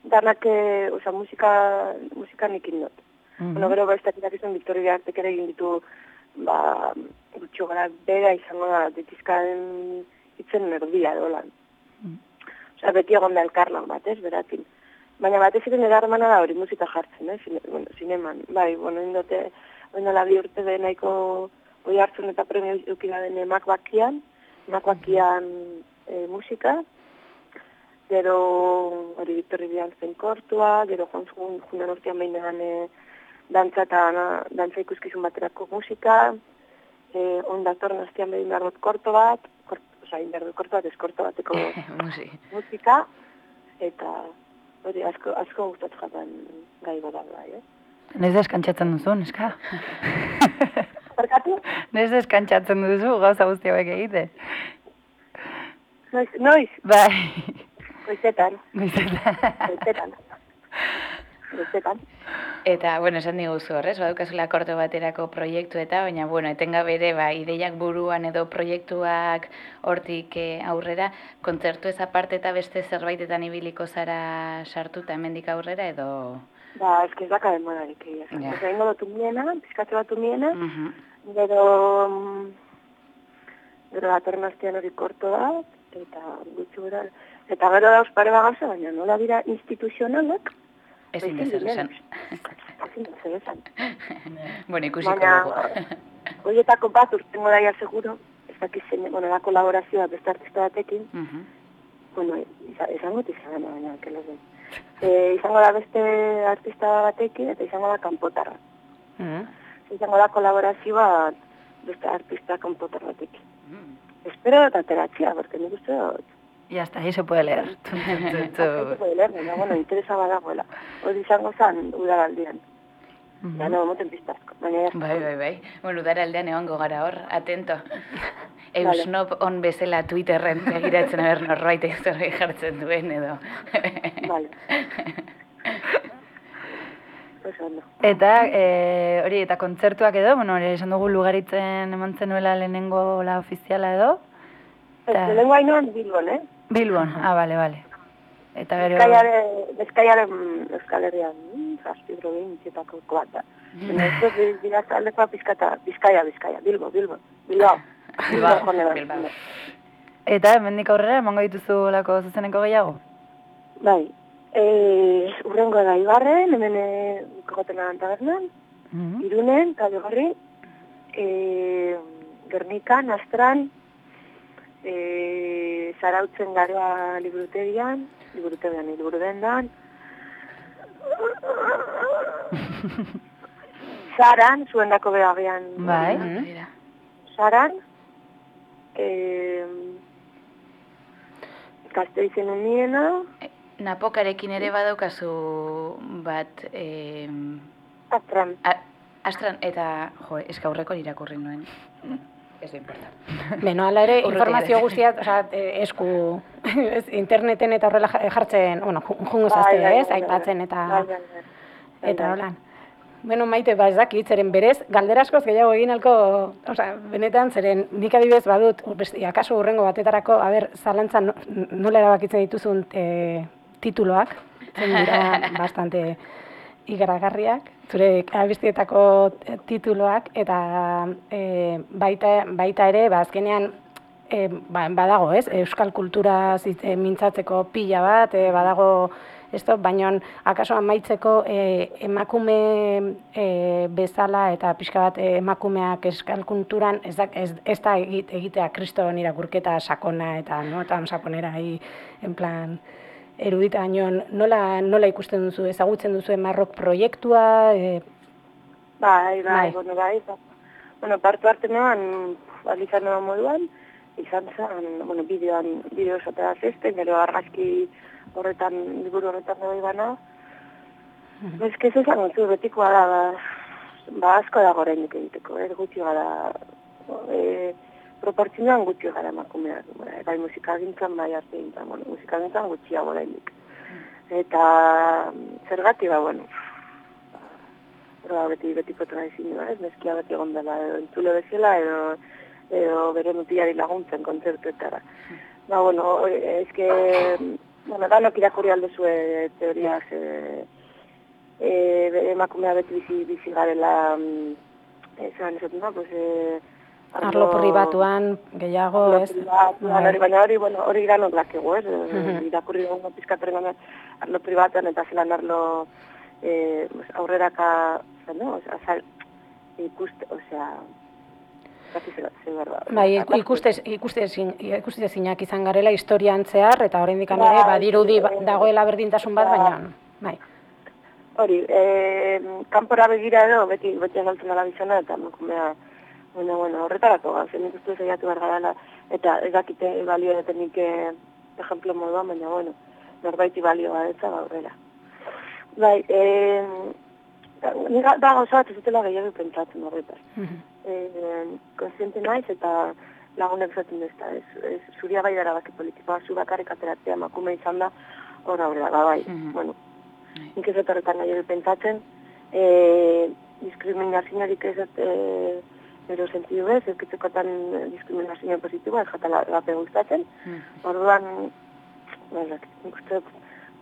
danak, e, oza, musika, musika nikin dut. Mhm. Bueno, gero beste izan Victoria Biartek ere egin ditu, ba, gutxo gara bera izango da, ditizkaren itzen erdia edo lan. Osea, beti egon da elkarlan bat, ez, beratin. Baina batez ere nire harremana da hori musika jartzen, eh, zine, bueno, zineman. Bai, bueno, indote, oindala bi urte be nahiko oi hartzen eta premio eukila den emak bakian, emak bakian e, musika, gero hori Victor Ribian zen kortua, gero joan zuen junan urtean behinean e, dantza eta dantza ikuskizun baterako musika, e, ondatorren astean behin behar dut korto bat, kort, oza, behar dut korto bat, ez korto bateko Musi. musika, eta hori asko, asko gustatzen jaten gai bada bai, eh? Nez deskantzatzen duzu, neska? Barkatu? Nez deskantzatzen duzu gauza guzti hauek egite. Noiz, noiz, Bai. goizetan, Goizetan. goizetan. Goizetan. Eta, bueno, esan diguzu horrez, badukazula korto baterako proiektu eta, baina, bueno, etengabe ere, ba, ideiak buruan edo proiektuak hortik eh, aurrera, kontzertu ez aparte eta beste zerbaitetan ibiliko zara sartuta hemendik aurrera edo... Ba, ez que ez daka denborarik egia. Ja. Yeah. Egingo dut umiena, pizkatze bat umiena, Mhm. gero, mm, gero datorren astean hori korto bat, eta gutxi gura, eta gero dauz pare bagauza, baina nola dira instituzionalak, Ezin dezer esan. ezin dut zer esan. bueno, ikusiko dugu. horietako bat urtengo daia seguro, ez dakit zein, bueno, da kolaborazioa beste artista batekin, Mhm. bueno, iza- izango dut izan gana, baina, kelo zen. E, izango da beste artista batekin, eta izango da kanpotarra. Mm. Izango da kolaborazioa beste artista kanpotar batekin. Mm. Espero dut ateratzea, porque nik uste dut, Ya está, ahí se puede leer. Tu, tu. Asko puede leer, baina, bueno, interesa badagoela. Hori izango zen udaraldian. Mhm. Ja, no, moten piztazko. Baina, ja, Bai, bai, bai. Bueno, aldean egongo gara hor, atento. Eusnop on bezala Twitterren begiratzen aber norbait zerbait jartzen duen edo. Vale. Eta, e, hori, eta kontzertuak edo, bueno, hori esan dugu lugaritzen eman zenuela lehenengo la ofiziala edo? Ez, Ta- lehenengo hainoan Bilbon, eh? Bilbon, ah, bale, bale. Eta gero... Bizkaiaren, Bizkaiaren Euskal Herrian, mm, zazpi provintzietako bat da. Baina ez dut dira aldekoa pizkata, Bizkaia, Bizkaia, Bilbo, Bilbo, Bilbao. Bilbao. Bilbao. Eta, hemendik aurrera, emango dituzu lako zuzeneko gehiago? Bai, e, urrengo da Ibarren, hemen e, kokotena tabernan, Mhm. Irunen, Kalegorri, e, Gernikan, Astran, e, Zarautzen garoa liburutegian, liburutegian, liburu dendan, Zaran, zuen dako behagian, Bai. Mira. Zaran, e, Gazteizen uniena, Napokarekin ere badaukazu bat eh, Astran, Astran eta jo, eska aurreko irakurri nuen. Ez da importa. Beno, ala ere, informazio ere. guztiak, osea, eh, esku, ez, interneten eta horrela ja- jartzen, bueno, ju- jungo Bai, zazte, bai, ez, bai, bai. aipatzen eta... Bai, Eta holan. Bueno, maite, ba ez dakit, zeren berez, galdera askoz gehiago egin alko, osea, benetan, zeren nik adibidez badut, beste, akaso urrengo batetarako, a ber, zalantza no, nola erabakitzen dituzun e, tituloak, zen dira bastante igaragarriak, zure abestietako eh, tituloak, eta e, baita, baita ere, ba, azkenean, e, ba, badago, ez? Euskal kultura e, mintzatzeko pila bat, e, badago, esto, baina akaso amaitzeko e, emakume e, bezala eta pixka bat e, emakumeak euskal kulturan ez da, ez, ez da egit, egitea kriston irakurketa sakona eta no, eta sakonera en plan, erudita baino nola, nola ikusten duzu, ezagutzen duzu marrok proiektua, e, Bai, bai, Bai. bueno, bai. ba- Bueno, partu hartu noan, alizan noan moduan, izan zen, bueno, bideoan, bideo esatea zeste, gero argazki horretan, liburu horretan doi bana. Ez que ez esan zu, betikoa da, ba, ba asko da gorainik egiteko, er gutxi gara, e, proportzioan gutxi gara emakumeak, bai, bai musika gintzan, bai arte gintzan, bueno, musika gintzan gutxia gorainik. Eta zergati ba, bueno, Hor da, beti betiko tradizioa, ez, neskia beti egon dela, edo entzule bezala, edo, edo bere mutiari laguntzen kontzertuetara. Ba, bueno, eske, bueno, danok irakurri aldezue teoriak, e, e, emakumea beti bizi, bizi garela, mm, esan esaten da, pues, e, Arlo pribatuan gehiago, arlo ez? pribatuan, Bai. hori, baina hori, bueno, hori danok dakigu, ez? Mhm. Irakurri dugu pizkateren gana, arlo pribatuan eta zelan arlo eh, aurreraka, zen, no? Osea, azal, ikuste, osea. Bai, iku- ikustez, ikustezin, ikustezinak izan garela historian zehar, eta oraindik ere Bai, badirudi ba- bai. dagoela berdintasun bat, Bai. baina, bai. Hori, eh, kanpora begira edo, beti, beti azaltzen dela bizona, eta emakumea, bueno, bueno, horretarako gaz, nik uste zeiatu behar garala, eta ez dakite balio detenik eh, ejemplo moduan, baina, bueno, norbaiti balio badetza gaurrera. Bai, eh, nik da gauza bat ez dutela gehiago pentsatzen horretaz. Mhm. eh, konsiente naiz eta lagunek esaten dezta, ez, ez zuria bai dara baki politikoa, zu bakarrik ateratzea emakume izan da, hor aurrera, ba, bai, Mhm. bueno, Bai. nik ez dut horretan dut pentsatzen, e, diskriminazioarik ez dut, e, ero sentidu bez, ezkitzekotan diskriminazio positiboa, ez jatala gape gustatzen, Mhm. orduan, bueno, nik uste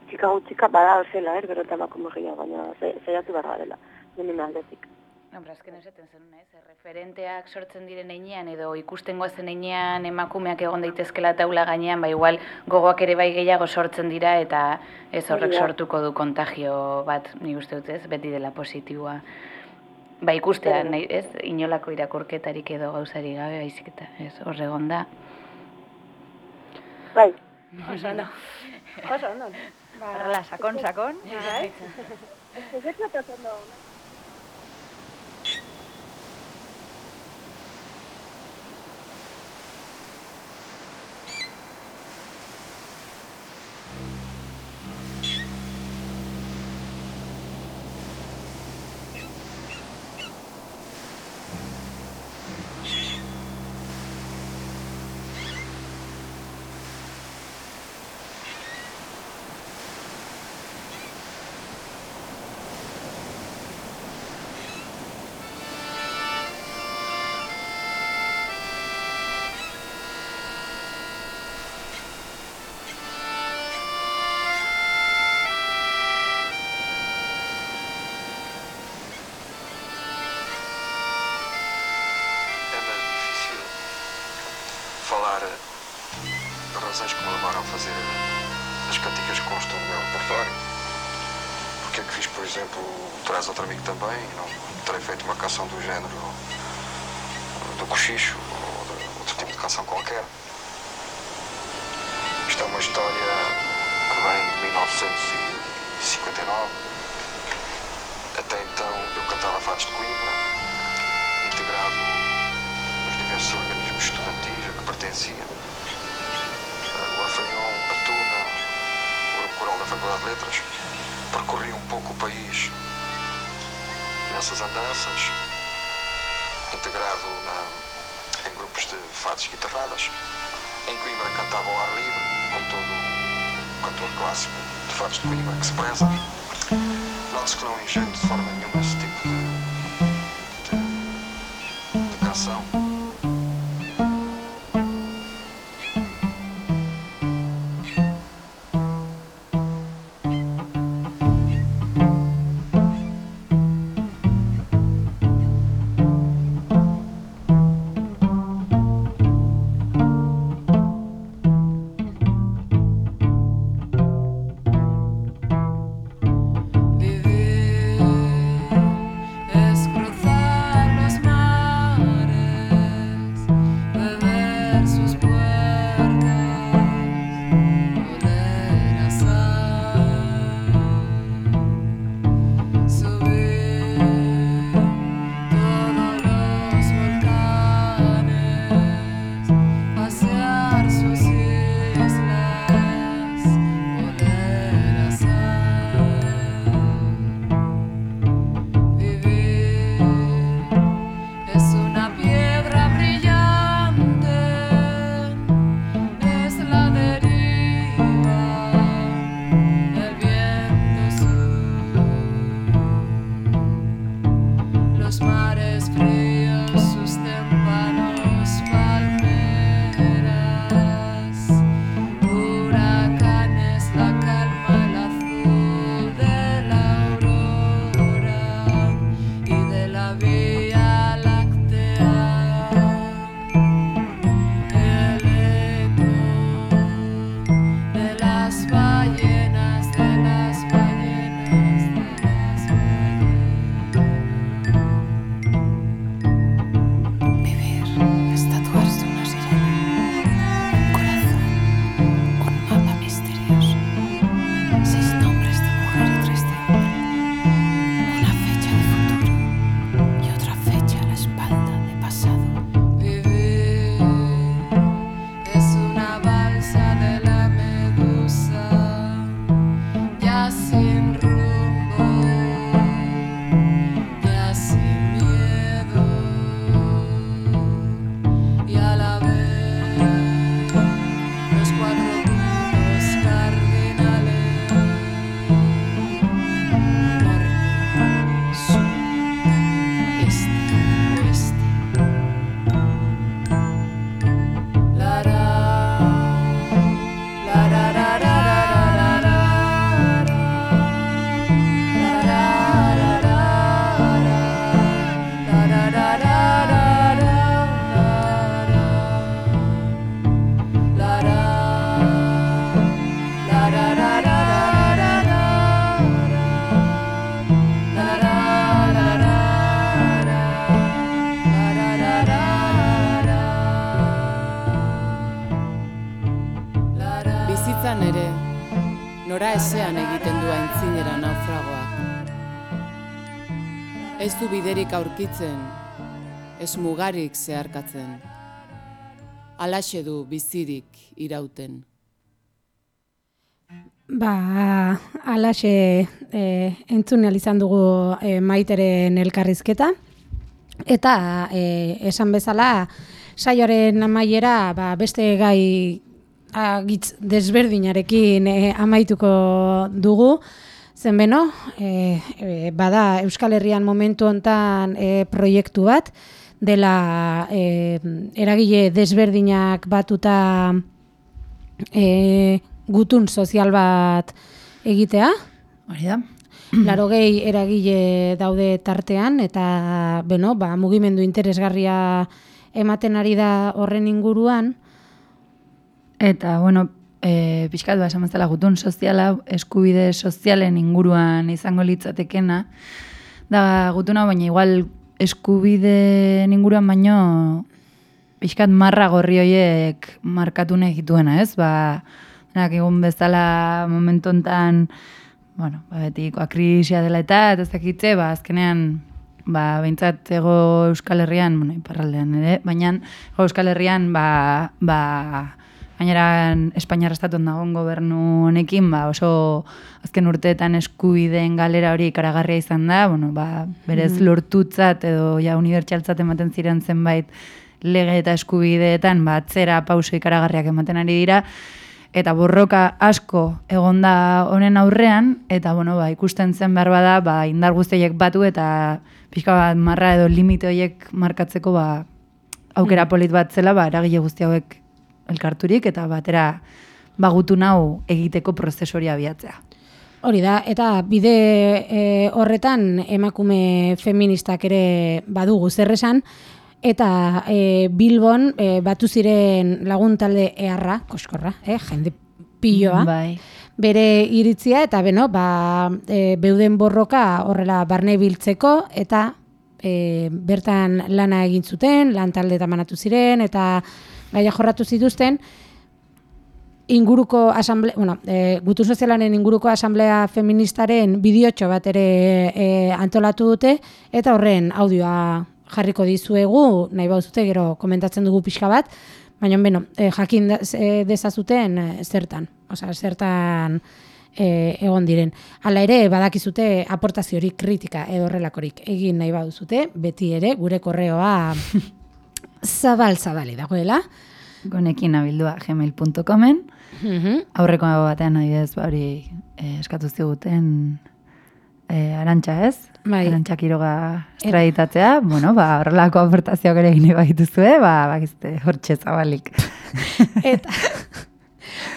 txika gutxika bada zela, er, gero eta emakume gehiago, baina ze- saiatu behar garela, denen aldetik. Hombre, azken esaten zenuna, ez? Referenteak sortzen diren einean edo ikusten goazen einean emakumeak egon daitezkela taula gainean, ba igual gogoak ere bai gehiago sortzen dira eta ez horrek sortuko du kontagio bat, nik uste dut, ez? Beti dela positiboa. Ba ikustea, nahi, ez? Inolako irakurketarik edo gauzari gabe, baizik eta, ez? Horre egon da. Bai, Oso ondo. Oso ondo. Ba, sakon, sakon. bai. é Porque é que fiz, por exemplo, Traz Outro Amigo também, não terei feito uma canção do género do cochicho ou de outro tipo de canção qualquer. Isto é uma história que vem de 1959. Até então eu cantava fados de Coimbra, integrado nos diversos organismos estudantis a que pertencia. Eh, O Orfanion, a Tuna, o Coral da Faculdade de Letras. Percorri um pouco o país nessas andanças, integrado na- em grupos de fados guitarradas. Em Coimbra cantava ao ar livre, como todo o cantor clássico de fados de Coimbra que se preza. Note-se que não engenho de forma nenhuma Ez du biderik aurkitzen, ez mugarik zeharkatzen. Alaxe du bizirik irauten. Ba, alaxe e, entzun izan dugu e, maiteren elkarrizketa. Eta e, esan bezala, saioaren amaiera ba, beste gai agitz desberdinarekin e, amaituko dugu. Zen beno, e, e, bada Euskal Herrian momentu hontan e, proiektu bat, dela e, eragile desberdinak batuta e, gutun sozial bat egitea. Hori da. Laro gehi eragile daude tartean, eta beno, ba, mugimendu interesgarria ematen ari da horren inguruan. Eta, bueno, e, pixkat ba, esan bezala gutun soziala, eskubide sozialen inguruan izango litzatekena, da gutuna, baina igual eskubide inguruan baino pixkat marra gorri hoiek markatu nahi dituena, ez? Ba, denak egun bezala momentu hontan, bueno, ba, betikoa krisia dela eta, eta ez dakitze, ba, azkenean, ba, behintzat ego Euskal Herrian, bueno, iparraldean ere, baina Euskal Herrian, ba, ba, gainera Espainiar estatuan dagoen gobernu honekin, ba, oso azken urteetan eskubideen galera hori ikaragarria izan da, bueno, ba, berez lortutzat edo ja unibertsialtzat ematen ziren zenbait lege eta eskubideetan, ba, atzera pauso ikaragarriak ematen ari dira, eta borroka asko egonda honen aurrean, eta bueno, ba, ikusten zen behar bada, ba, indar guztiek batu eta pixka bat marra edo limite horiek markatzeko ba, aukera polit bat zela, ba, eragile guzti hauek elkarturik, eta batera bagutu nau egiteko prozesori abiatzea. Hori da, eta bide e, horretan emakume feministak ere badugu zer esan, eta e, Bilbon e, batu ziren lagun talde eharra, koskorra, eh, jende piloa, Bai. bere iritzia, eta beno, ba, e, beuden borroka horrela barne biltzeko, eta e, bertan lana egin zuten, lan talde eta manatu ziren, eta gaia jorratu zituzten, inguruko asamble, bueno, e, gutun sozialaren inguruko asamblea feministaren bideotxo bat ere e, antolatu dute eta horren audioa jarriko dizuegu, nahi bauzute gero komentatzen dugu pixka bat, baina beno, e, jakin dezazuten zertan, osea, zertan e, egon diren. Hala ere, badakizute aportaziorik kritika edo horrelakorik egin nahi baduzute, beti ere gure korreoa zabal-zabali dagoela. Gonekin abildua gmail.comen, Mhm. aurreko batean adibidez ba hori eh, eskatu ziguten eh, arantxa ez? Bai. Arantxa Kiroga estraditatzea, bueno, ba, horrelako aportazioak ere egin baituzue, ba, bakizte, hortxe zabalik. Eta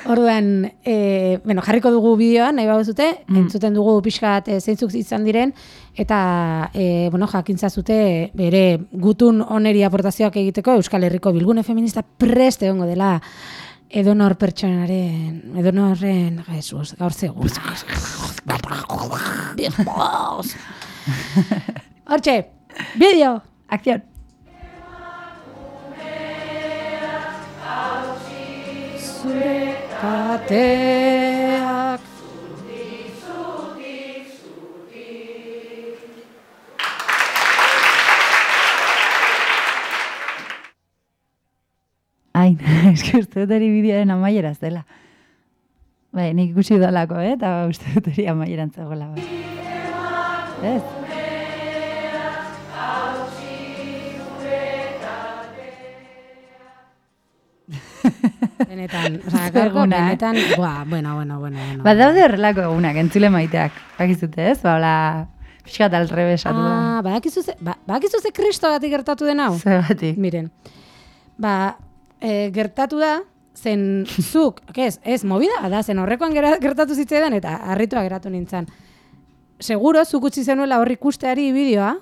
orduan, e, bueno, jarriko dugu bideoa, nahi baduzute, Mm. entzuten dugu pixka bat e, zeintzuk izan diren, eta, e, bueno, jakintza zute, bere gutun oneri aportazioak egiteko Euskal Herriko bilgune feminista preste egongo dela edonor pertsonaren, edonorren, Jesus, gaur zegoen. Hortxe, bideo! Akzion! Kateak Ai, eski uste dut hori bideoaren amaieraz dela. Bai, nik ikusi dalako, eh? eta uste dut hori amaieran zegoela. Bai. Ez? Benetan, osea, gaurko Zeguna, eh? benetan, buah, bueno, bueno, bueno, bueno. Ba, daude horrelako egunak, entzule maiteak. Bakizute, ez? Ba, hola, pixkat alrebesatu da. Ah, badakizu ze, ba, badakizu ze kristogatik gertatu den hau? Zergatik. Miren, ba, e, gertatu da, zen zuk, ez, ez, movida da, zen horrekoan gertatu zitzaidan eta harritua geratu nintzen. Seguro, zuk utzi zenuela horri ikusteari bideoa,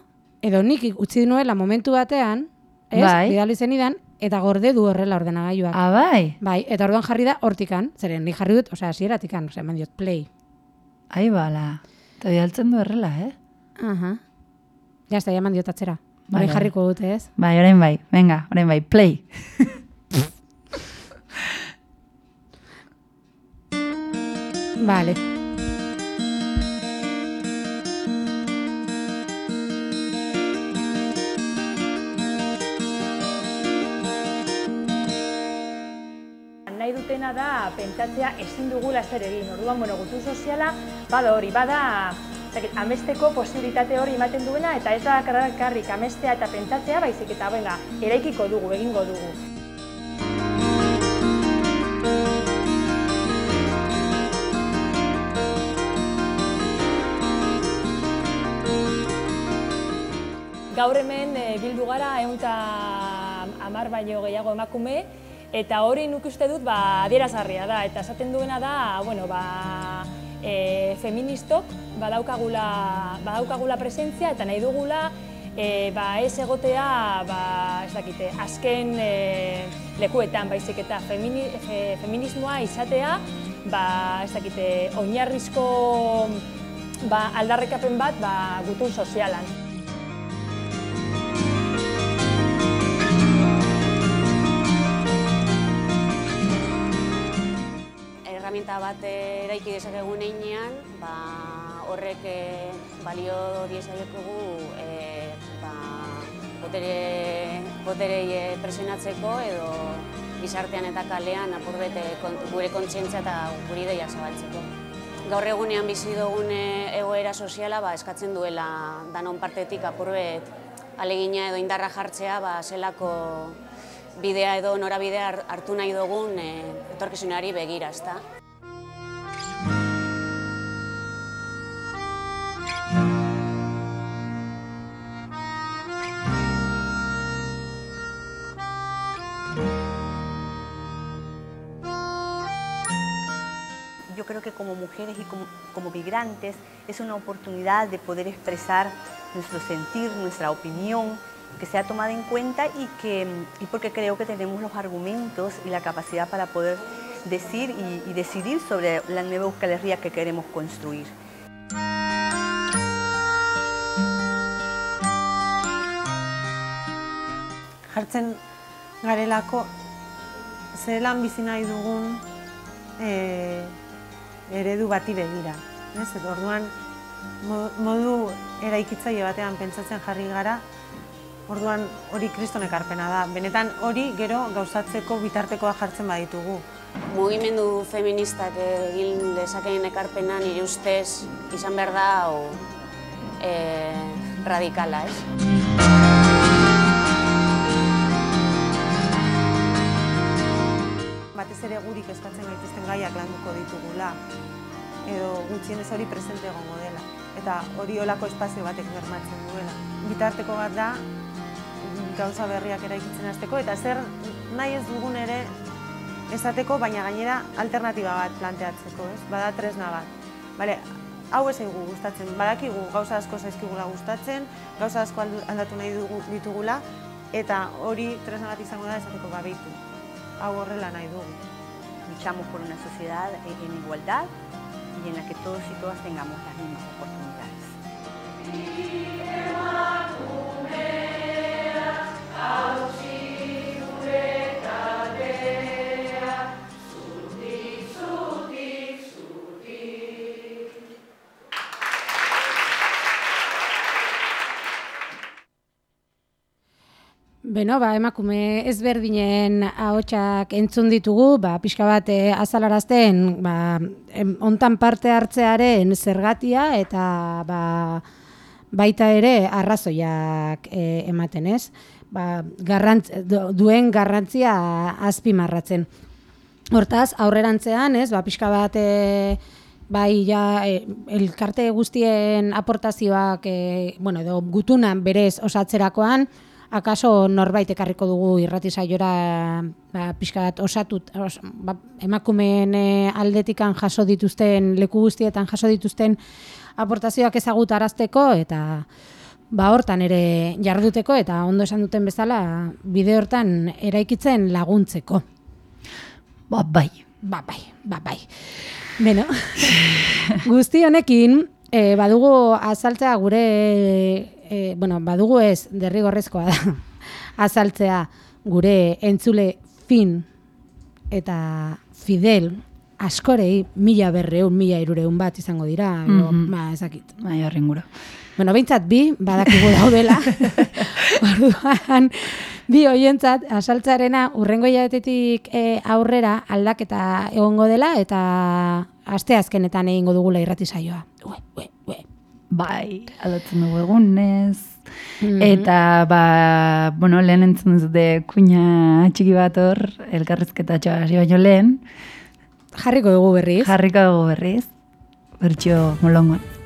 edo nik utzi nuela momentu batean, ez, Bai. bidali zenidan, eta gorde du horrela ordenagailuak. Ah, bai? Bai, eta orduan jarri da hortikan, zeren ni jarri dut, osea, hasieratikan, osea, eman diot play. Ai, bala. Eta bidaltzen du horrela, eh? Aha. Ja, ez da, eman diot atzera. Bai. jarriko dute, ez? Bai, orain bai. Venga, orain bai. Play. Vale. Da pentsatzea ezin dugula zer egin. Orduan, bueno, gutu soziala bada hori, bada zakit, amesteko posibilitate hori ematen duena eta ez da karrik amestea eta pentsatzea, baizik eta venga, eraikiko dugu, egingo dugu. Gaur hemen e, bildu gara ehun eta hamar baino gehiago emakume eta hori nik uste dut ba, adierazgarria da eta esaten duena da bueno, ba, e, feministok badaukagula, badaukagula presentzia eta nahi dugula e, ba, ez egotea ba, ez dakite, azken e, lekuetan baizik eta femini, fe, feminismoa izatea ba, ez dakite, oinarrizko ba, aldarrekapen bat ba, gutun sozialan. Bat eraiki dezakegun einean, ba, horrek e, balio diezaiokegu e, ba, botere, boterei e, presionatzeko edo gizartean eta kalean apurbete gure kontzientzia eta guri deia zabaltzeko. Gaur egunean bizi dugun egoera soziala ba, eskatzen duela danon partetik apurbet alegina edo indarra jartzea ba, zelako bidea edo norabidea hartu nahi dugun e, etorkizunari begira, ezta? Como mujeres y como, como, migrantes es una oportunidad de poder expresar nuestro sentir, nuestra opinión, que sea tomada en cuenta y, que, y porque creo que tenemos los argumentos y la capacidad para poder decir y, decidir sobre la nueva Euskal que queremos construir. Jartzen garelako zelan bizi nahi dugun e, eredu bati begira. Ez? Edo orduan modu eraikitzaile batean pentsatzen jarri gara, orduan hori kriston ekarpena da. Benetan hori gero gauzatzeko bitartekoa jartzen baditugu. Mugimendu feministak egin lezakeen ekarpena nire ustez izan behar da hau e, radikala, ez? Ere gurik eskatzen gaituzten gaiak landuko ditugula edo gutxienez hori presente egongo dela. Eta hori olako espazio batek bermatzen duela. Bitarteko bat da, gauza berriak eraikitzen hasteko eta zer nahi ez dugun ere esateko, baina gainera alternatiba bat planteatzeko, ez? Bada tresna bat. Bale, hau ez egu gustatzen, badakigu gauza asko zaizkigula gustatzen, gauza asko aldatu nahi dugu, ditugula, eta hori tresna bat izango da esateko babitu. Hau horrela nahi dugu. Luchamos por una sociedad en igualdad, y en la que todos y todas tengamos las mismas oportunidades. Beno, ba, emakume ezberdinen ahotsak entzun ditugu, ba, pixka bat e, azalarazten, ba, em, ontan parte hartzearen zergatia eta ba, baita ere arrazoiak e, ematen ez. Ba, garrantz, duen garrantzia azpimarratzen. Hortaz, aurrerantzean, ez, ba, pixka bat e, bai ja, e, elkarte guztien aportazioak, e, bueno, edo gutunan berez osatzerakoan, akaso norbait ekarriko dugu irrati saiora ba, pixka osatut, os, ba, emakumeen e, aldetikan jaso dituzten, leku guztietan jaso dituzten aportazioak ezagutarazteko eta ba hortan ere jarduteko eta ondo esan duten bezala bide hortan eraikitzen laguntzeko. Ba, bai. Ba, bai, ba, bai. Beno, guzti honekin, e, badugu azaltzea gure e, bueno, badugu ez, derrigorrezkoa da, azaltzea gure entzule fin eta fidel askorei mila berreun, mila irureun bat izango dira, edo, Mhm. ba, ezakit. Bai, horri inguru. Bueno, behintzat bi, badakigu daudela. Orduan, bi hoientzat, asaltzarena, urrengo hilabetetik e, aurrera aldaketa egongo dela, eta aste azkenetan egingo dugula irrati saioa. Ue, ue. Bai, aldatzen dugu egunez. Mhm. Eta, ba, bueno, lehen entzun dute kuina txiki bat hor, elkarrizketa hasi baino lehen, Jarriko dugu berriz. jarriko dugu berriz, bertxo molongoan.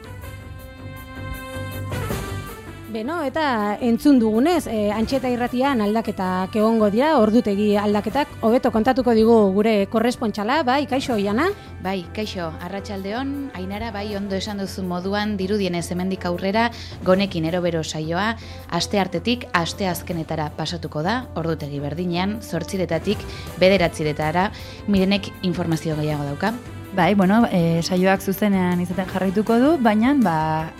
Beno, eta entzun dugunez, e, antxeta irratian aldaketak egongo dira, ordutegi aldaketak, hobeto kontatuko digu gure korrespontxala, bai, kaixo, Iana? Bai, kaixo, arratsaldeon, ainara bai ondo esan duzu moduan dirudienez hemendik aurrera gonekin erobero saioa, aste artetik aste azkenetara pasatuko da, ordutegi berdinean, zortziretatik bederatziretara, mirenek informazio gehiago dauka. Bai, bueno, e, saioak zuzenean izaten jarraituko du, baina ba,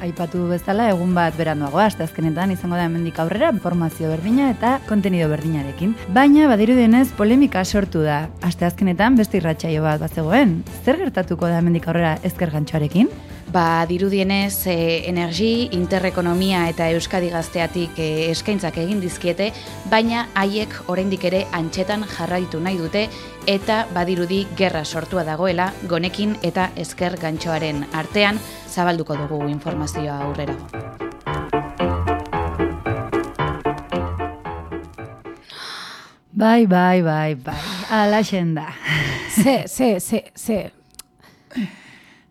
aipatu bezala egun bat beranduago, aste azkenetan izango da hemendik aurrera informazio berdina eta kontenido berdinarekin. Baina badirudienez polemika sortu da. Aste azkenetan beste irratsaio bat bazegoen. Zer gertatuko da hemendik aurrera ezker gantxoarekin? Ba, dirudienez, e, energi, interrekonomia eta Euskadi gazteatik e, eskaintzak egin dizkiete, baina haiek oraindik ere antxetan jarraitu nahi dute eta badirudi gerra sortua dagoela gonekin eta esker gantxoaren artean zabalduko dugu informazioa aurrera. Bai, bai, bai, bai. Alaxen da. Ze, ze, ze, ze,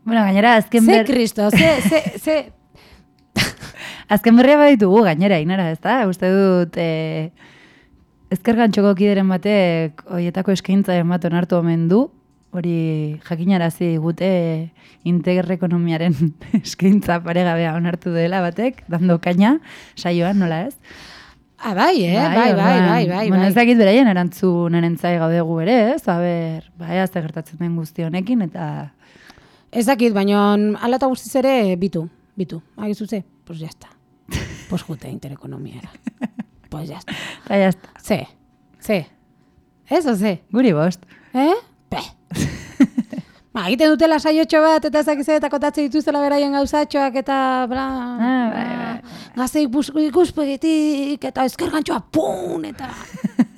Bueno, gainera azken ze, ber... kristo, ze, ze, ze, Azken berria baditugu gainera, inara, ez da? Uste dut, e, ezker gantxoko kideren batek hoietako eskaintza bat onartu omen du, hori jakinarazi gute integerrekonomiaren eskaintza paregabea onartu dela batek, dando kaina, saioan, nola ez? ah, bai, eh, bai, bai, orduan, bai, bai, Bueno, bai. ez dakit beraien erantzunaren zai gaudegu ere, ez? A ber, bai, azte gertatzen den guzti honekin, eta Ez dakit, baina ala eta guztiz ere bitu, bitu. Agizu ze? Pues ya está. Pues jute interekonomiara. Pues ya está. eta jazta, Ze, ze. Ez o ze? guri bost. Eh? Pe. ba, egiten dutela saiotxo bat, eta ezak eta kotatzen dituztela beraien gauzatxoak, eta bla... Ah, bai, bai. Gazte ikus- ikuspegitik, eta ezker gantxoa, pun, eta...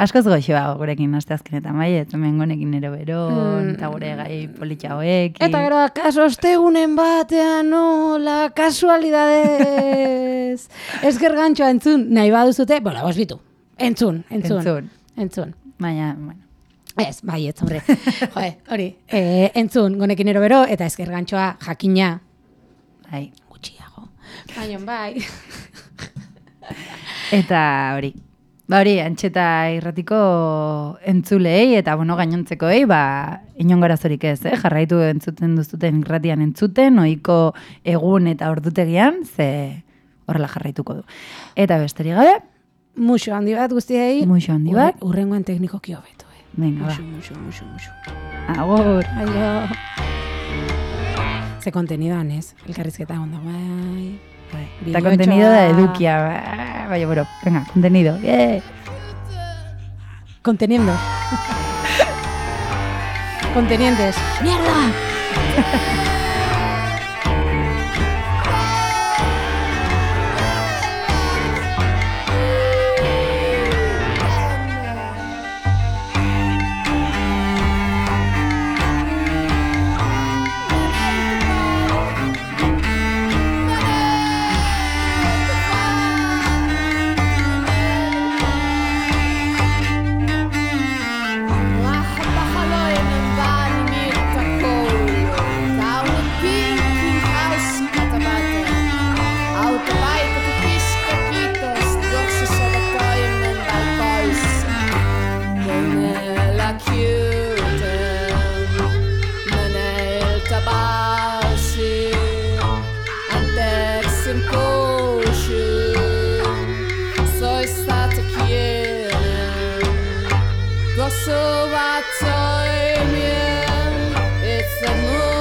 Askoz goxoa gurekin aste azkenetan, bai, ez hemen gonekin ero bero, Mm. eta gure gai politxa hoekin. Eta gero, kaso ostegunen batean, nola, kasualidadez. Ezker gantxoa entzun, nahi baduzute, bola, bitu. Entzun, entzun. Entzun. Entzun. Baina, bueno, Ez, bai, ez, hombre. Joe, hori. E, entzun, gonekin ero bero, eta ezker gantxoa jakina bai. gutxiago. Baina, bai. Eta hori. Ba hori, antxeta irratiko entzulei eta bueno, gainontzekoei, ba, inongo arazorik ez, eh? jarraitu entzuten duzuten irratian entzuten, ohiko egun eta ordutegian, ze horrela jarraituko du. Eta besterik gabe, Muxo handi bat guztiei. Muxo handi bat. Urre- Urrengoan teknikoki hobeto, eh. venga, Muxo, ba, muxo, muxo, muxo. agur. Aio. Ze kontenidoan ez, elkarrizketa ondo, bai. Bai. Eta Bideotxoa. contenido da edukia, ba, baina, bueno, venga, contenido, yeah. Conteniendo. Contenientes. ¡Mierda! so überzeug mir, it's a.